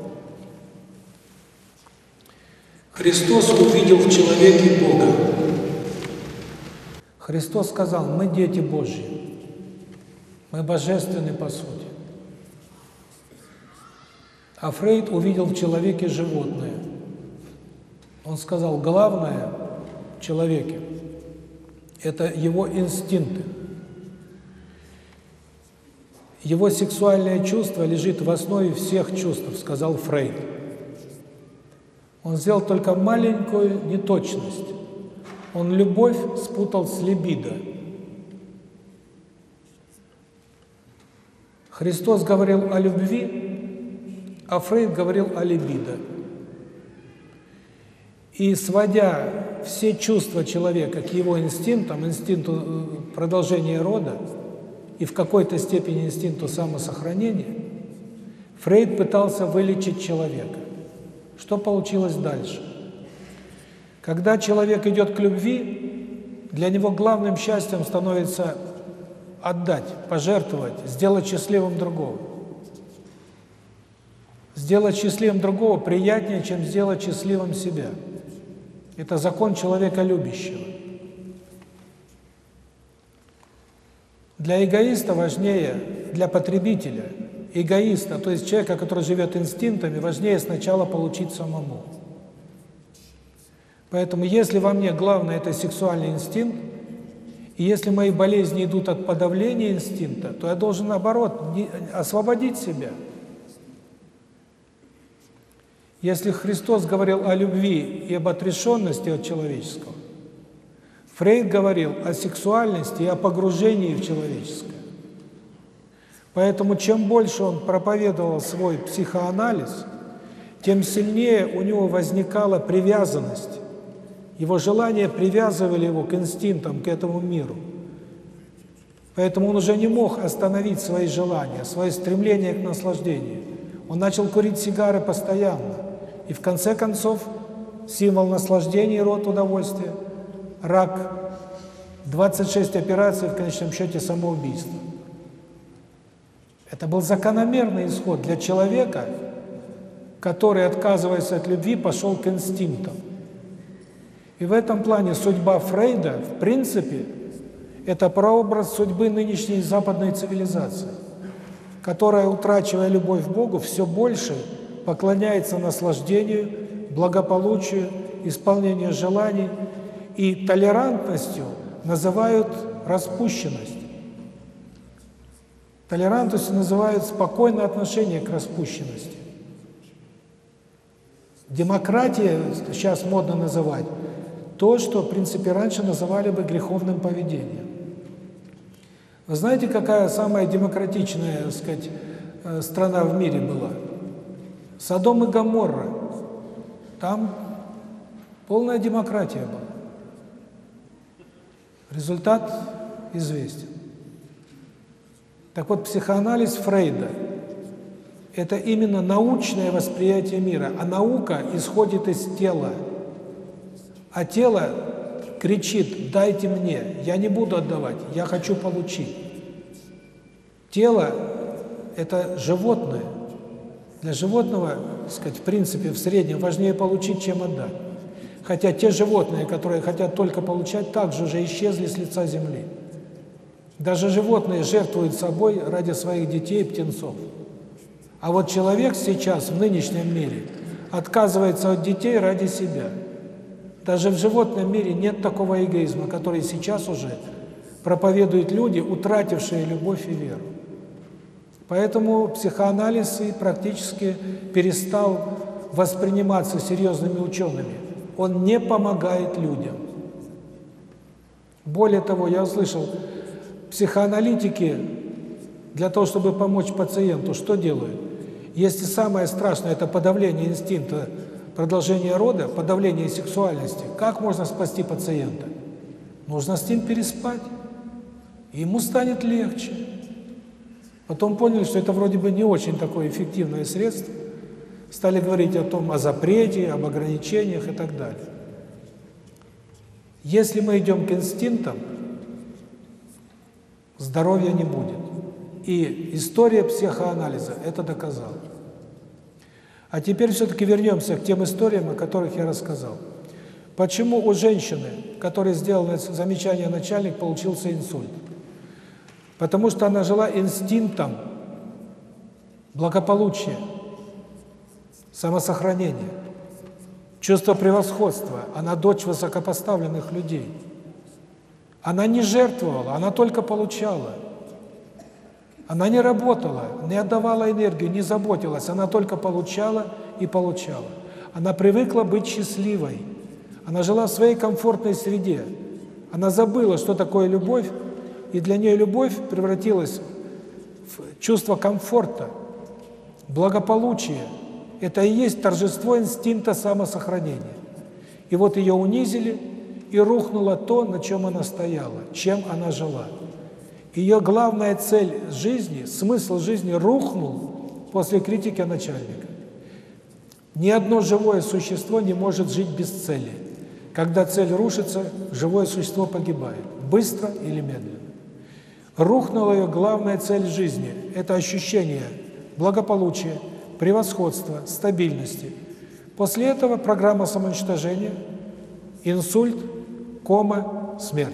Христос увидел в человеке Бога. Христос сказал, мы дети Божьи, мы божественны по сути. А Фрейд увидел в человеке животное. Он сказал, главное в человеке – это его инстинкты. Его сексуальное чувство лежит в основе всех чувств, сказал Фрейд. Он сделал только маленькую неточность. Он любовь спутал с либидо. Христос говорил о любви, а Фрейд говорил о либидо. И сводя все чувства человека к его инстинктам, инстинкту э, продолжения рода и в какой-то степени инстинкту самосохранения, Фрейд пытался вылечить человека. Что получилось дальше? Когда человек идет к любви, для него главным счастьем становится отдать, пожертвовать, сделать счастливым другого. Сделать счастливым другого приятнее, чем сделать счастливым себя. Это закон человека любящего. Для эгоиста важнее, для потребителя – эгоиста, то есть человека, который живет инстинктами, важнее сначала получить самому. Поэтому если во мне главное – это сексуальный инстинкт, и если мои болезни идут от подавления инстинкта, то я должен, наоборот, освободить себя. Если Христос говорил о любви и об отрешенности от человеческого, Фрейд говорил о сексуальности и о погружении в человеческое. Поэтому чем больше он проповедовал свой психоанализ, тем сильнее у него возникала привязанность. Его желания привязывали его к инстинктам, к этому миру. Поэтому он уже не мог остановить свои желания, свои стремления к наслаждению. Он начал курить сигары постоянно. И в конце концов, символ наслаждения и род удовольствия – рак, 26 операций, в конечном счете самоубийство. Это был закономерный исход для человека, который, отказываясь от любви, пошел к инстинктам. И в этом плане судьба Фрейда, в принципе, это прообраз судьбы нынешней западной цивилизации, которая, утрачивая любовь к Богу, все больше поклоняется наслаждению, благополучию, исполнению желаний и толерантностью называют распущенность. Толерантностью называют спокойное отношение к распущенности. Демократия, сейчас модно называть, то, что, в принципе, раньше называли бы греховным поведением. Вы знаете, какая самая демократичная, так сказать, э, страна в мире была? Содом и Гоморра. Там полная демократия была. Результат известен. Так вот, психоанализ Фрейда – это именно научное восприятие мира, а наука исходит из тела. А тело кричит «дайте мне», я не буду отдавать, я хочу получить. Тело – это животное. Для животного, так сказать, в принципе, в среднем важнее получить, чем отдать. Хотя те животные, которые хотят только получать, также уже исчезли с лица земли. Даже животные жертвуют собой ради своих детей и птенцов. А вот человек сейчас, в нынешнем мире, отказывается от детей ради себя. Даже в животном мире нет такого эгоизма, который сейчас уже проповедуют люди, утратившие любовь и веру. Поэтому психоанализ и практически перестал восприниматься серьезными учеными. Он не помогает людям. Более того, я услышал, психоаналитики для того, чтобы помочь пациенту, что делают? Если самое страшное – это подавление инстинкта продолжения рода, подавление сексуальности, как можно спасти пациента? Нужно с ним переспать, и ему станет легче. Потом поняли, что это вроде бы не очень такое эффективное средство. Стали говорить о том, о запрете, об ограничениях и так далее. Если мы идем к инстинктам, здоровья не будет. И история психоанализа это доказала. А теперь все-таки вернемся к тем историям, о которых я рассказал. Почему у женщины, которая сделала замечание начальник, получился инсульт? Потому что она жила инстинктом благополучия, самосохранения, чувство превосходства. Она дочь высокопоставленных людей. Она не жертвовала, она только получала. Она не работала, не отдавала энергию, не заботилась, она только получала и получала. Она привыкла быть счастливой. Она жила в своей комфортной среде. Она забыла, что такое любовь, и для нее любовь превратилась в чувство комфорта, благополучия. Это и есть торжество инстинкта самосохранения. И вот ее унизили, и рухнуло то, на чем она стояла, чем она жила. Ее главная цель жизни, смысл жизни рухнул после критики начальника. Ни одно живое существо не может жить без цели. Когда цель рушится, живое существо погибает. Быстро или медленно. Рухнула ее главная цель жизни – это ощущение благополучия, превосходства, стабильности. После этого программа самоуничтожения, инсульт, кома, смерть.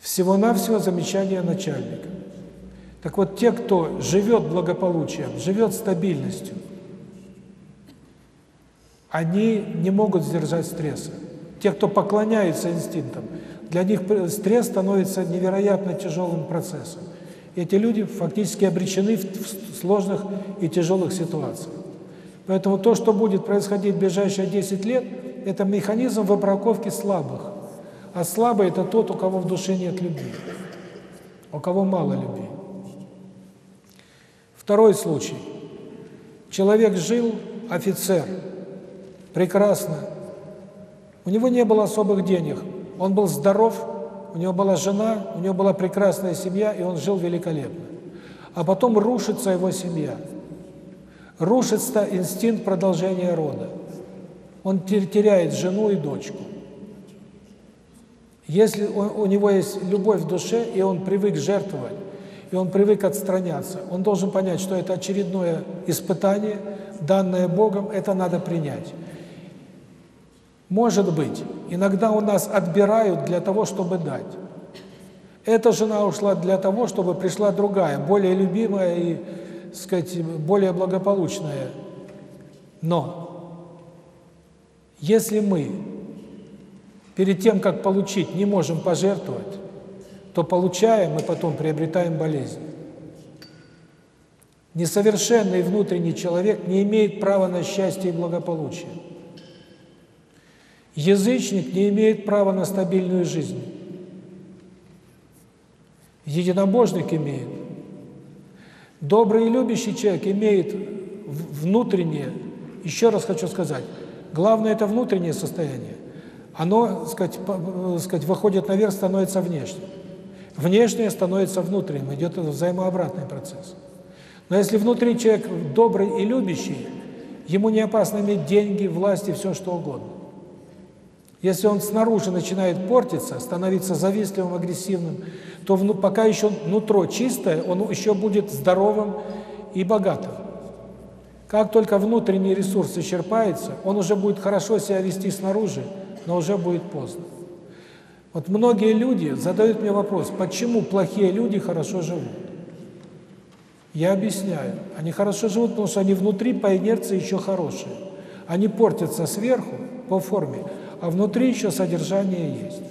Всего-навсего замечание начальника. Так вот, те, кто живет благополучием, живет стабильностью, они не могут сдержать стресса. Те, кто поклоняется инстинктам, для них стресс становится невероятно тяжелым процессом. Эти люди фактически обречены в сложных и тяжелых ситуациях. Поэтому то, что будет происходить в ближайшие 10 лет, это механизм выбраковки слабых. А слабый – это тот, у кого в душе нет любви, у кого мало любви. Второй случай. Человек жил, офицер, прекрасно. У него не было особых денег, он был здоров, у него была жена, у него была прекрасная семья, и он жил великолепно. А потом рушится его семья. Рушится инстинкт продолжения рода. Он теряет жену и дочку. Если у него есть любовь в душе, и он привык жертвовать, и он привык отстраняться, он должен понять, что это очередное испытание, данное Богом, это надо принять. Может быть, иногда у нас отбирают для того, чтобы дать. Эта жена ушла для того, чтобы пришла другая, более любимая и, сказать, более благополучная. Но если мы перед тем, как получить, не можем пожертвовать, то получаем мы потом приобретаем болезнь. Несовершенный внутренний человек не имеет права на счастье и благополучие. Язычник не имеет права на стабильную жизнь. Единобожник имеет. Добрый и любящий человек имеет внутреннее, еще раз хочу сказать, главное это внутреннее состояние. Оно, сказать, сказать, выходит наверх, становится внешним. Внешнее становится внутренним, идет взаимообратный процесс. Но если внутренний человек добрый и любящий, ему не опасно иметь деньги, власть и все что угодно. Если он снаружи начинает портиться, становиться завистливым, агрессивным, то пока еще нутро чистое, он еще будет здоровым и богатым. Как только внутренний ресурс исчерпается, он уже будет хорошо себя вести снаружи, но уже будет поздно. Вот многие люди задают мне вопрос, почему плохие люди хорошо живут? Я объясняю. Они хорошо живут, потому что они внутри по инерции еще хорошие. Они портятся сверху, по форме, а внутри еще содержание есть.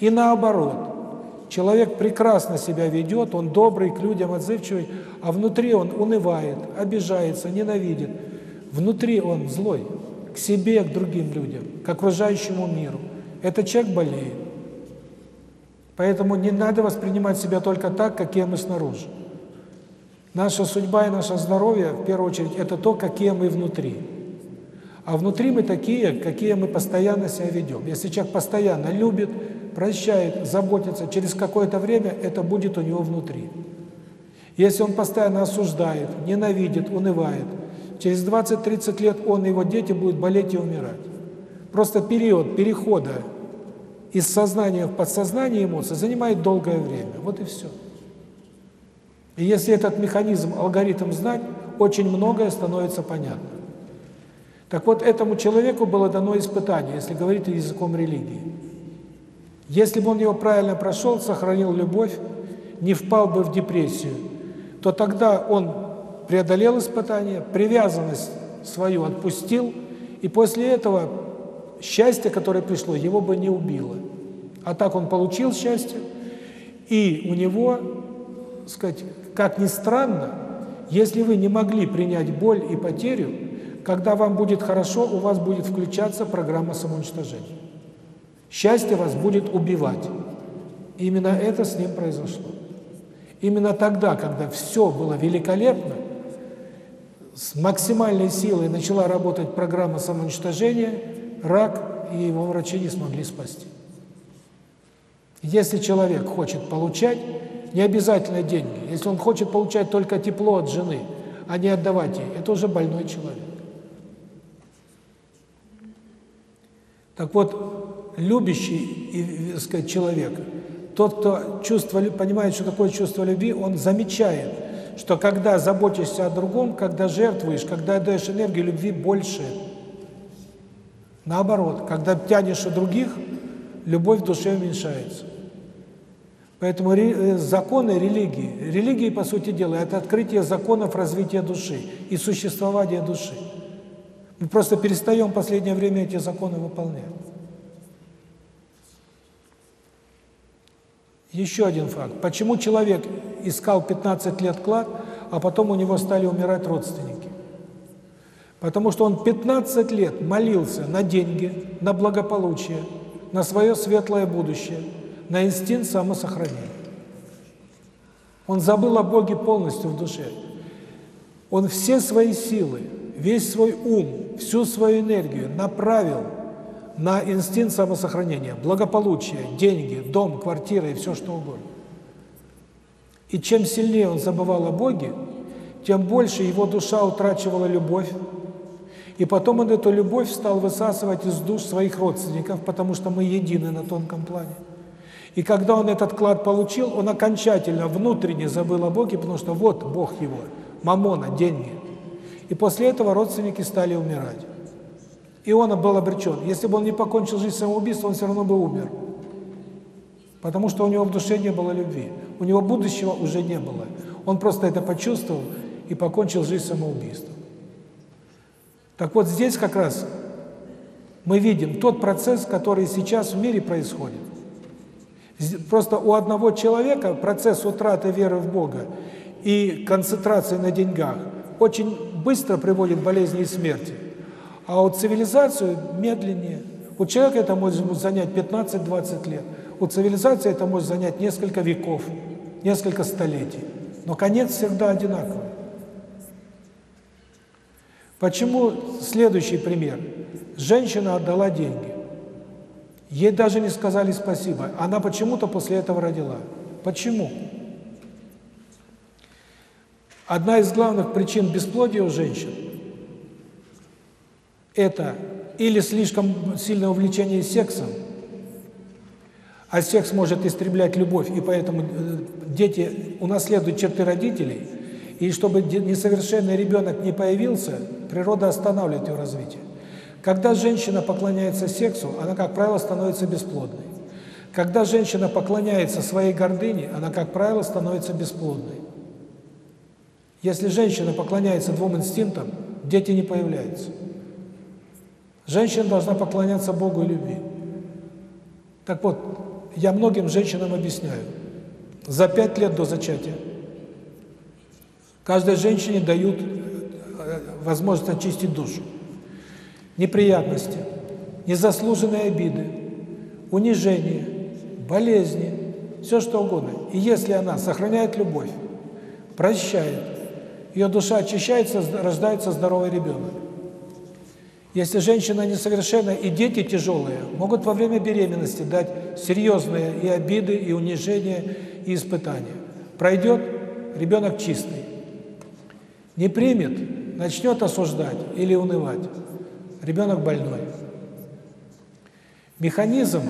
И наоборот. Человек прекрасно себя ведет, он добрый, к людям отзывчивый, а внутри он унывает, обижается, ненавидит. Внутри он злой к себе, к другим людям, к окружающему миру. Этот человек болеет. Поэтому не надо воспринимать себя только так, какие мы снаружи. Наша судьба и наше здоровье, в первую очередь, это то, какие мы внутри. А внутри мы такие, какие мы постоянно себя ведем. Если человек постоянно любит, прощает, заботится, через какое-то время это будет у него внутри. Если он постоянно осуждает, ненавидит, унывает, через 20-30 лет он и его дети будут болеть и умирать. Просто период перехода из сознания в подсознание эмоций занимает долгое время. Вот и все. И если этот механизм, алгоритм знать, очень многое становится понятно. Так вот, этому человеку было дано испытание, если говорить языком религии. Если бы он его правильно прошел, сохранил любовь, не впал бы в депрессию, то тогда он преодолел испытание, привязанность свою отпустил, и после этого счастье, которое пришло, его бы не убило. А так он получил счастье, и у него, сказать, как ни странно, если вы не могли принять боль и потерю, когда вам будет хорошо, у вас будет включаться программа самоуничтожения. Счастье вас будет убивать. Именно это с ним произошло. Именно тогда, когда все было великолепно, с максимальной силой начала работать программа самоуничтожения, рак и его врачи не смогли спасти. Если человек хочет получать, не обязательно деньги, если он хочет получать только тепло от жены, а не отдавать ей, это уже больной человек. Так вот, любящий сказать, человек, тот, кто чувство, понимает, что такое чувство любви, он замечает, что когда заботишься о другом, когда жертвуешь, когда даешь энергию любви больше. Наоборот, когда тянешь у других, любовь в душе уменьшается. Поэтому э, законы религии, религии, по сути дела, это открытие законов развития души и существования души. Мы просто перестаем в последнее время эти законы выполнять. Еще один факт. Почему человек искал 15 лет клад, а потом у него стали умирать родственники? Потому что он 15 лет молился на деньги, на благополучие, на свое светлое будущее, на инстинкт самосохранения. Он забыл о Боге полностью в душе. Он все свои силы, весь свой ум, всю свою энергию направил на инстинкт самосохранения, благополучие, деньги, дом, квартира и все что угодно. И чем сильнее он забывал о Боге, тем больше его душа утрачивала любовь, и потом он эту любовь стал высасывать из душ своих родственников, потому что мы едины на тонком плане. И когда он этот клад получил, он окончательно внутренне забыл о Боге, потому что вот Бог его, мамона, деньги. И после этого родственники стали умирать. И он был обречен. Если бы он не покончил жизнь самоубийством, он все равно бы умер. Потому что у него в душе не было любви. У него будущего уже не было. Он просто это почувствовал и покончил жизнь самоубийством. Так вот здесь как раз мы видим тот процесс, который сейчас в мире происходит. Просто у одного человека процесс утраты веры в Бога и концентрации на деньгах очень быстро приводит к болезни и смерти. А вот цивилизацию медленнее. У человека это может занять 15-20 лет. У цивилизации это может занять несколько веков, несколько столетий. Но конец всегда одинаковый. Почему следующий пример? Женщина отдала деньги. Ей даже не сказали спасибо. Она почему-то после этого родила. Почему? Одна из главных причин бесплодия у женщин это или слишком сильное увлечение сексом, а секс может истреблять любовь, и поэтому э, дети унаследуют черты родителей, и чтобы несовершенный ребенок не появился, природа останавливает его развитие. Когда женщина поклоняется сексу, она, как правило, становится бесплодной. Когда женщина поклоняется своей гордыне, она, как правило, становится бесплодной. Если женщина поклоняется двум инстинктам, дети не появляются. Женщина должна поклоняться Богу и любви. Так вот, я многим женщинам объясняю. За пять лет до зачатия каждой женщине дают э, возможность очистить душу. Неприятности, незаслуженные обиды, унижение, болезни, все что угодно. И если она сохраняет любовь, прощает, ее душа очищается, рождается здоровый ребенок. Если женщина несовершенна и дети тяжелые, могут во время беременности дать серьезные и обиды, и унижения, и испытания. Пройдет, ребенок чистый. Не примет, начнет осуждать или унывать. Ребенок больной. Механизм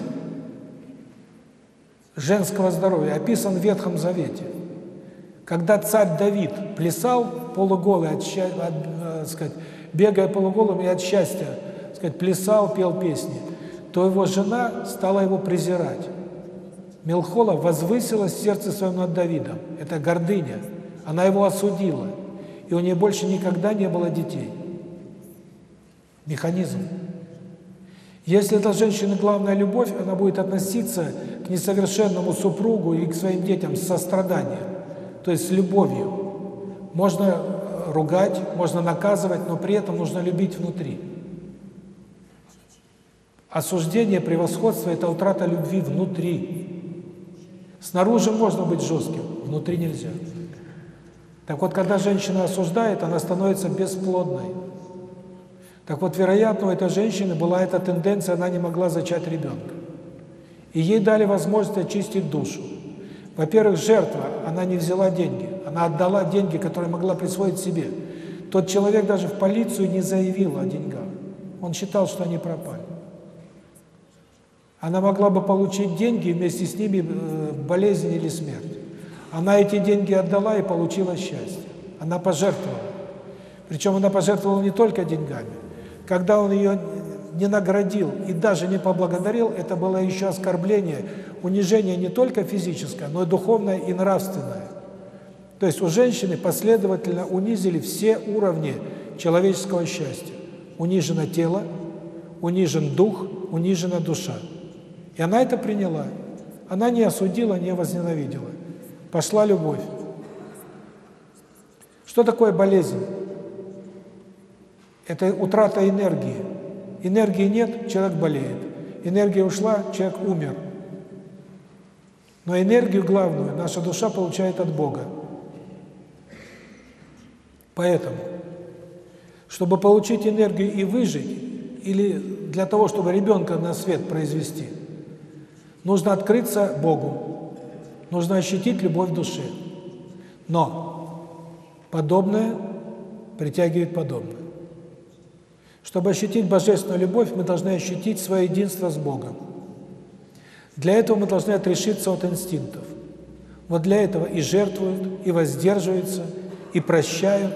женского здоровья описан в Ветхом Завете. Когда царь Давид плясал полуголый, от, от, э, сказать, бегая полуголым и от счастья, сказать, плясал, пел песни, то его жена стала его презирать. Мелхола возвысилась в сердце своем над Давидом. Это гордыня. Она его осудила. И у нее больше никогда не было детей. Механизм. Если для женщины главная любовь, она будет относиться к несовершенному супругу и к своим детям с состраданием, то есть с любовью. Можно ругать, можно наказывать, но при этом нужно любить внутри. Осуждение, превосходство – это утрата любви внутри. Снаружи можно быть жестким, внутри нельзя. Так вот, когда женщина осуждает, она становится бесплодной. Так вот, вероятно, у этой женщины была эта тенденция, она не могла зачать ребенка. И ей дали возможность очистить душу. Во-первых, жертва, она не взяла деньги, она отдала деньги, которые могла присвоить себе. Тот человек даже в полицию не заявил о деньгах. Он считал, что они пропали. Она могла бы получить деньги вместе с ними э, болезнь или смерть. Она эти деньги отдала и получила счастье. Она пожертвовала. Причем она пожертвовала не только деньгами. Когда он ее не наградил и даже не поблагодарил, это было еще оскорбление, унижение не только физическое, но и духовное и нравственное. То есть у женщины последовательно унизили все уровни человеческого счастья. Унижено тело, унижен дух, унижена душа. И она это приняла. Она не осудила, не возненавидела. Пошла любовь. Что такое болезнь? Это утрата энергии. Энергии нет, человек болеет. Энергия ушла, человек умер. Но энергию главную наша душа получает от Бога. Поэтому, чтобы получить энергию и выжить, или для того, чтобы ребенка на свет произвести, нужно открыться Богу, нужно ощутить любовь души. Но подобное притягивает подобное. Чтобы ощутить божественную любовь, мы должны ощутить свое единство с Богом. Для этого мы должны отрешиться от инстинктов. Вот для этого и жертвуют, и воздерживаются, и прощают.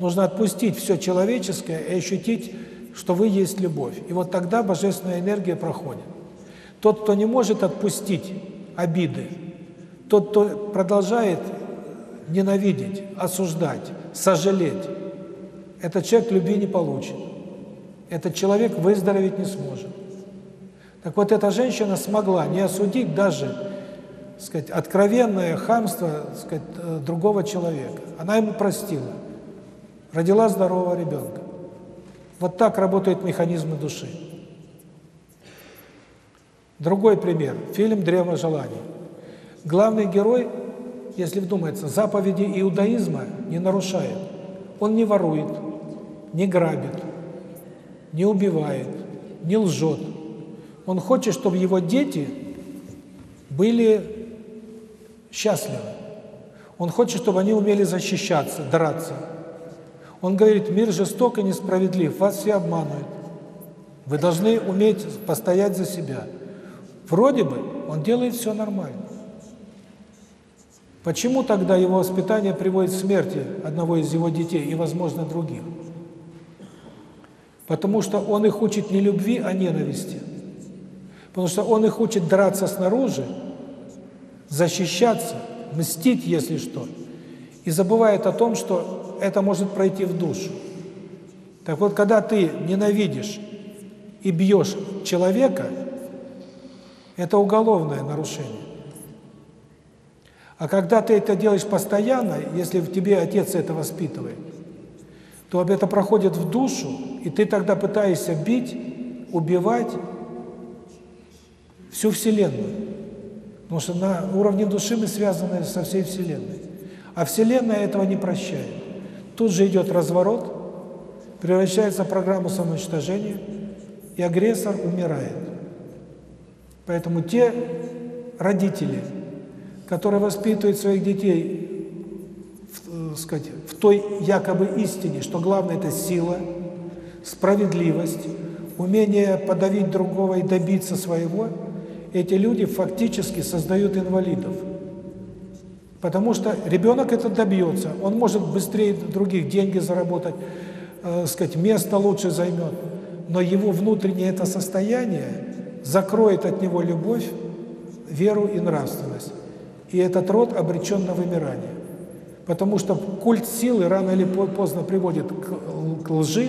Нужно отпустить все человеческое и ощутить, что вы есть любовь. И вот тогда божественная энергия проходит. Тот, кто не может отпустить обиды, тот, кто продолжает ненавидеть, осуждать, сожалеть, этот человек любви не получит этот человек выздороветь не сможет. Так вот, эта женщина смогла не осудить даже, сказать, откровенное хамство, сказать, э, другого человека. Она ему простила. Родила здорового ребенка. Вот так работают механизмы души. Другой пример. Фильм «Древо желаний». Главный герой, если вдумается, заповеди иудаизма не нарушает. Он не ворует, не грабит, не убивает, не лжет. Он хочет, чтобы его дети были счастливы. Он хочет, чтобы они умели защищаться, драться. Он говорит, мир жесток и несправедлив, вас все обманывают. Вы должны уметь постоять за себя. Вроде бы он делает все нормально. Почему тогда его воспитание приводит к смерти одного из его детей и, возможно, других? Потому что он их учит не любви, а ненависти. Потому что он их учит драться снаружи, защищаться, мстить, если что. И забывает о том, что это может пройти в душу. Так вот, когда ты ненавидишь и бьешь человека, это уголовное нарушение. А когда ты это делаешь постоянно, если в тебе отец это воспитывает, то это проходит в душу, и ты тогда пытаешься бить, убивать всю Вселенную. Потому что на уровне души мы связаны со всей Вселенной. А Вселенная этого не прощает. Тут же идет разворот, превращается в программу самоуничтожения, и агрессор умирает. Поэтому те родители, которые воспитывают своих детей в, э, сказать, в той якобы истине, что главное – это сила, справедливость, умение подавить другого и добиться своего, эти люди фактически создают инвалидов. Потому что ребенок это добьется, он может быстрее других деньги заработать, э, сказать, место лучше займет, но его внутреннее это состояние закроет от него любовь, веру и нравственность и этот род обречен на вымирание. Потому что культ силы рано или поздно приводит к, лжи,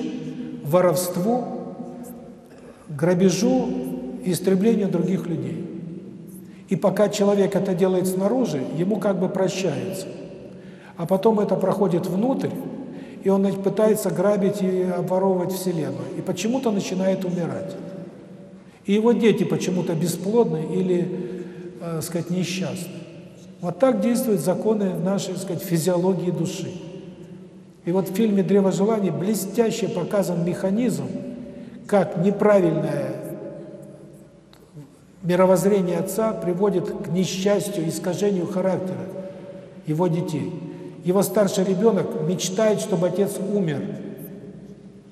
воровству, грабежу и истреблению других людей. И пока человек это делает снаружи, ему как бы прощается. А потом это проходит внутрь, и он пытается грабить и обворовывать Вселенную. И почему-то начинает умирать. И его дети почему-то бесплодны или, э, сказать, несчастны. Вот так действуют законы нашей, сказать, физиологии души. И вот в фильме «Древо желаний» блестяще показан механизм, как неправильное мировоззрение отца приводит к несчастью, искажению характера его детей. Его старший ребенок мечтает, чтобы отец умер.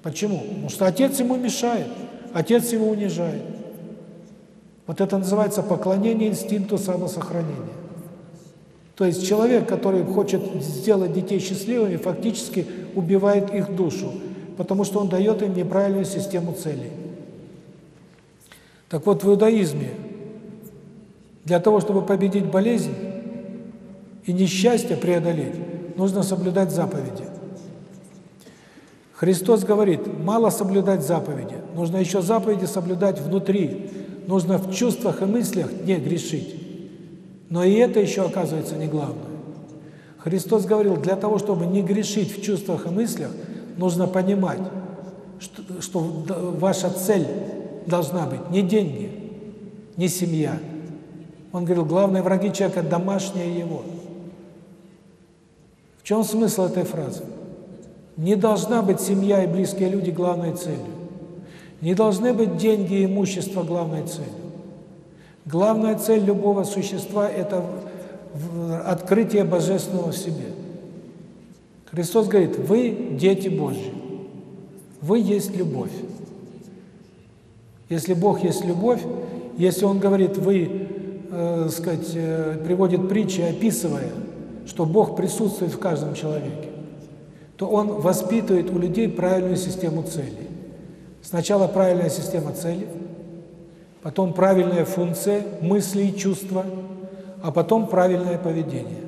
Почему? Потому что отец ему мешает, отец его унижает. Вот это называется поклонение инстинкту самосохранения. То есть человек, который хочет сделать детей счастливыми, фактически убивает их душу, потому что он дает им неправильную систему целей. Так вот, в иудаизме для того, чтобы победить болезнь и несчастье преодолеть, нужно соблюдать заповеди. Христос говорит, мало соблюдать заповеди, нужно еще заповеди соблюдать внутри, нужно в чувствах и мыслях не грешить. Но и это еще оказывается не главное. Христос говорил, для того, чтобы не грешить в чувствах и мыслях, нужно понимать, что, что ваша цель должна быть не деньги, не семья. Он говорил, главные враги человека – домашнее его. В чем смысл этой фразы? Не должна быть семья и близкие люди главной целью. Не должны быть деньги и имущество главной целью. Главная цель любого существа – это открытие Божественного в себе. Христос говорит, вы дети Божьи, вы есть любовь. Если Бог есть любовь, если Он говорит, вы, э, сказать, э, приводит притчи, описывая, что Бог присутствует в каждом человеке, то Он воспитывает у людей правильную систему целей. Сначала правильная система целей – потом правильная функция мысли и чувства, а потом правильное поведение.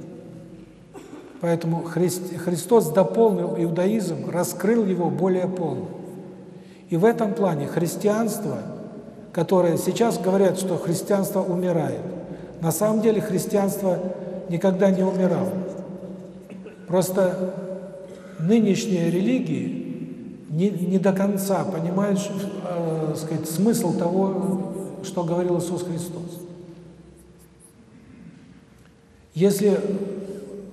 Поэтому Христ, Христос дополнил иудаизм, раскрыл его более полно. И в этом плане христианство, которое сейчас говорят, что христианство умирает, на самом деле христианство никогда не умирало. Просто нынешние религии не, не до конца понимают э, сказать, смысл того, что говорил Иисус Христос. Если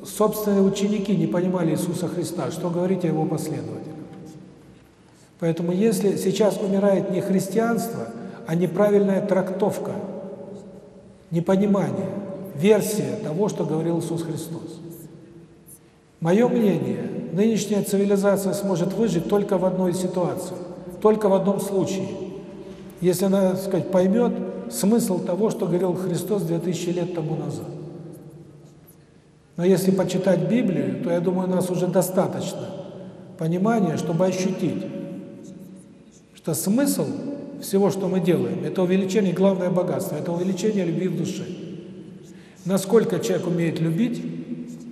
собственные ученики не понимали Иисуса Христа, что говорить о Его последователях? Поэтому если сейчас умирает не христианство, а неправильная трактовка, непонимание, версия того, что говорил Иисус Христос. Мое мнение, нынешняя цивилизация сможет выжить только в одной ситуации, только в одном случае – если она, так сказать, поймет смысл того, что говорил Христос 2000 лет тому назад. Но если почитать Библию, то, я думаю, у нас уже достаточно понимания, чтобы ощутить, что смысл всего, что мы делаем, это увеличение, главное богатство, это увеличение любви в душе. Насколько человек умеет любить,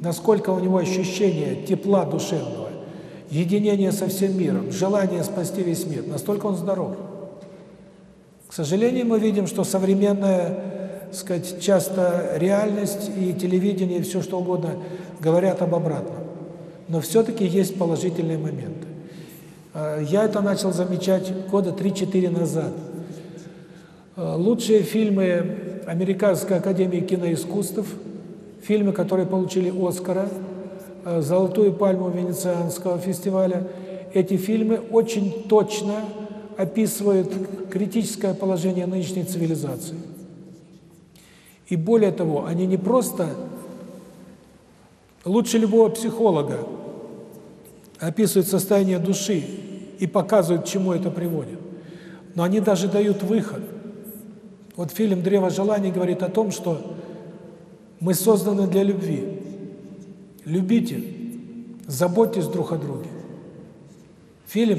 насколько у него ощущение тепла душевного, единения со всем миром, желание спасти весь мир, настолько он здоров. сожалению, мы видим, что современная, сказать, часто реальность и телевидение, и все что угодно говорят об обратном. Но все-таки есть положительные моменты. А, я это начал замечать года 3-4 назад. А, лучшие фильмы Американской академии киноискусств, фильмы, которые получили Оскара, а, Золотую пальму Венецианского фестиваля, эти фильмы очень точно описывают критическое положение нынешней цивилизации. И более того, они не просто лучше любого психолога описывают состояние души и показывают, к чему это приводит. Но они даже дают выход. Вот фильм «Древо желаний» говорит о том, что мы созданы для любви. Любите, заботьтесь друг о друге. Фильм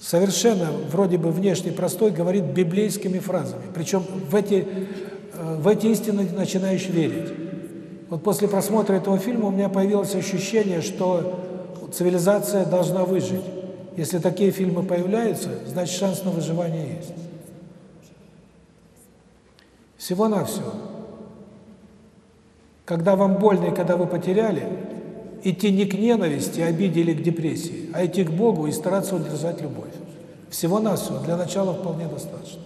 совершенно вроде бы внешне простой, говорит библейскими фразами. Причем в эти, э, в эти истины начинаешь верить. Вот после просмотра этого фильма у меня появилось ощущение, что цивилизация должна выжить. Если такие фильмы появляются, значит шанс на выживание есть. Всего-навсего. Когда вам больно и когда вы потеряли, идти не к ненависти, обиде или к депрессии, а идти к Богу и стараться удержать любовь. Всего-навсего для начала вполне достаточно.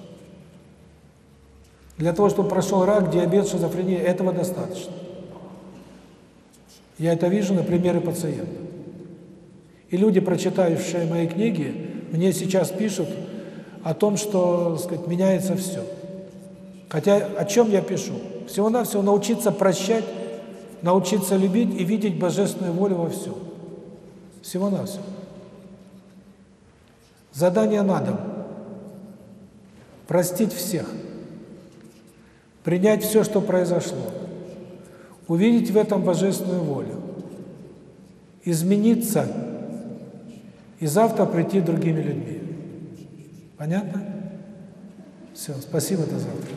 Для того, чтобы прошел рак, диабет, шизофрения, этого достаточно. Я это вижу на примере пациента. И люди, прочитавшие мои книги, мне сейчас пишут о том, что, сказать, меняется все. Хотя о чем я пишу? Всего-навсего научиться прощать, научиться любить и видеть божественную волю во всем. Всего-навсего. Задание на дом. Простить всех. Принять все, что произошло. Увидеть в этом божественную волю. Измениться и завтра прийти другими людьми. Понятно? Все, спасибо, до завтра.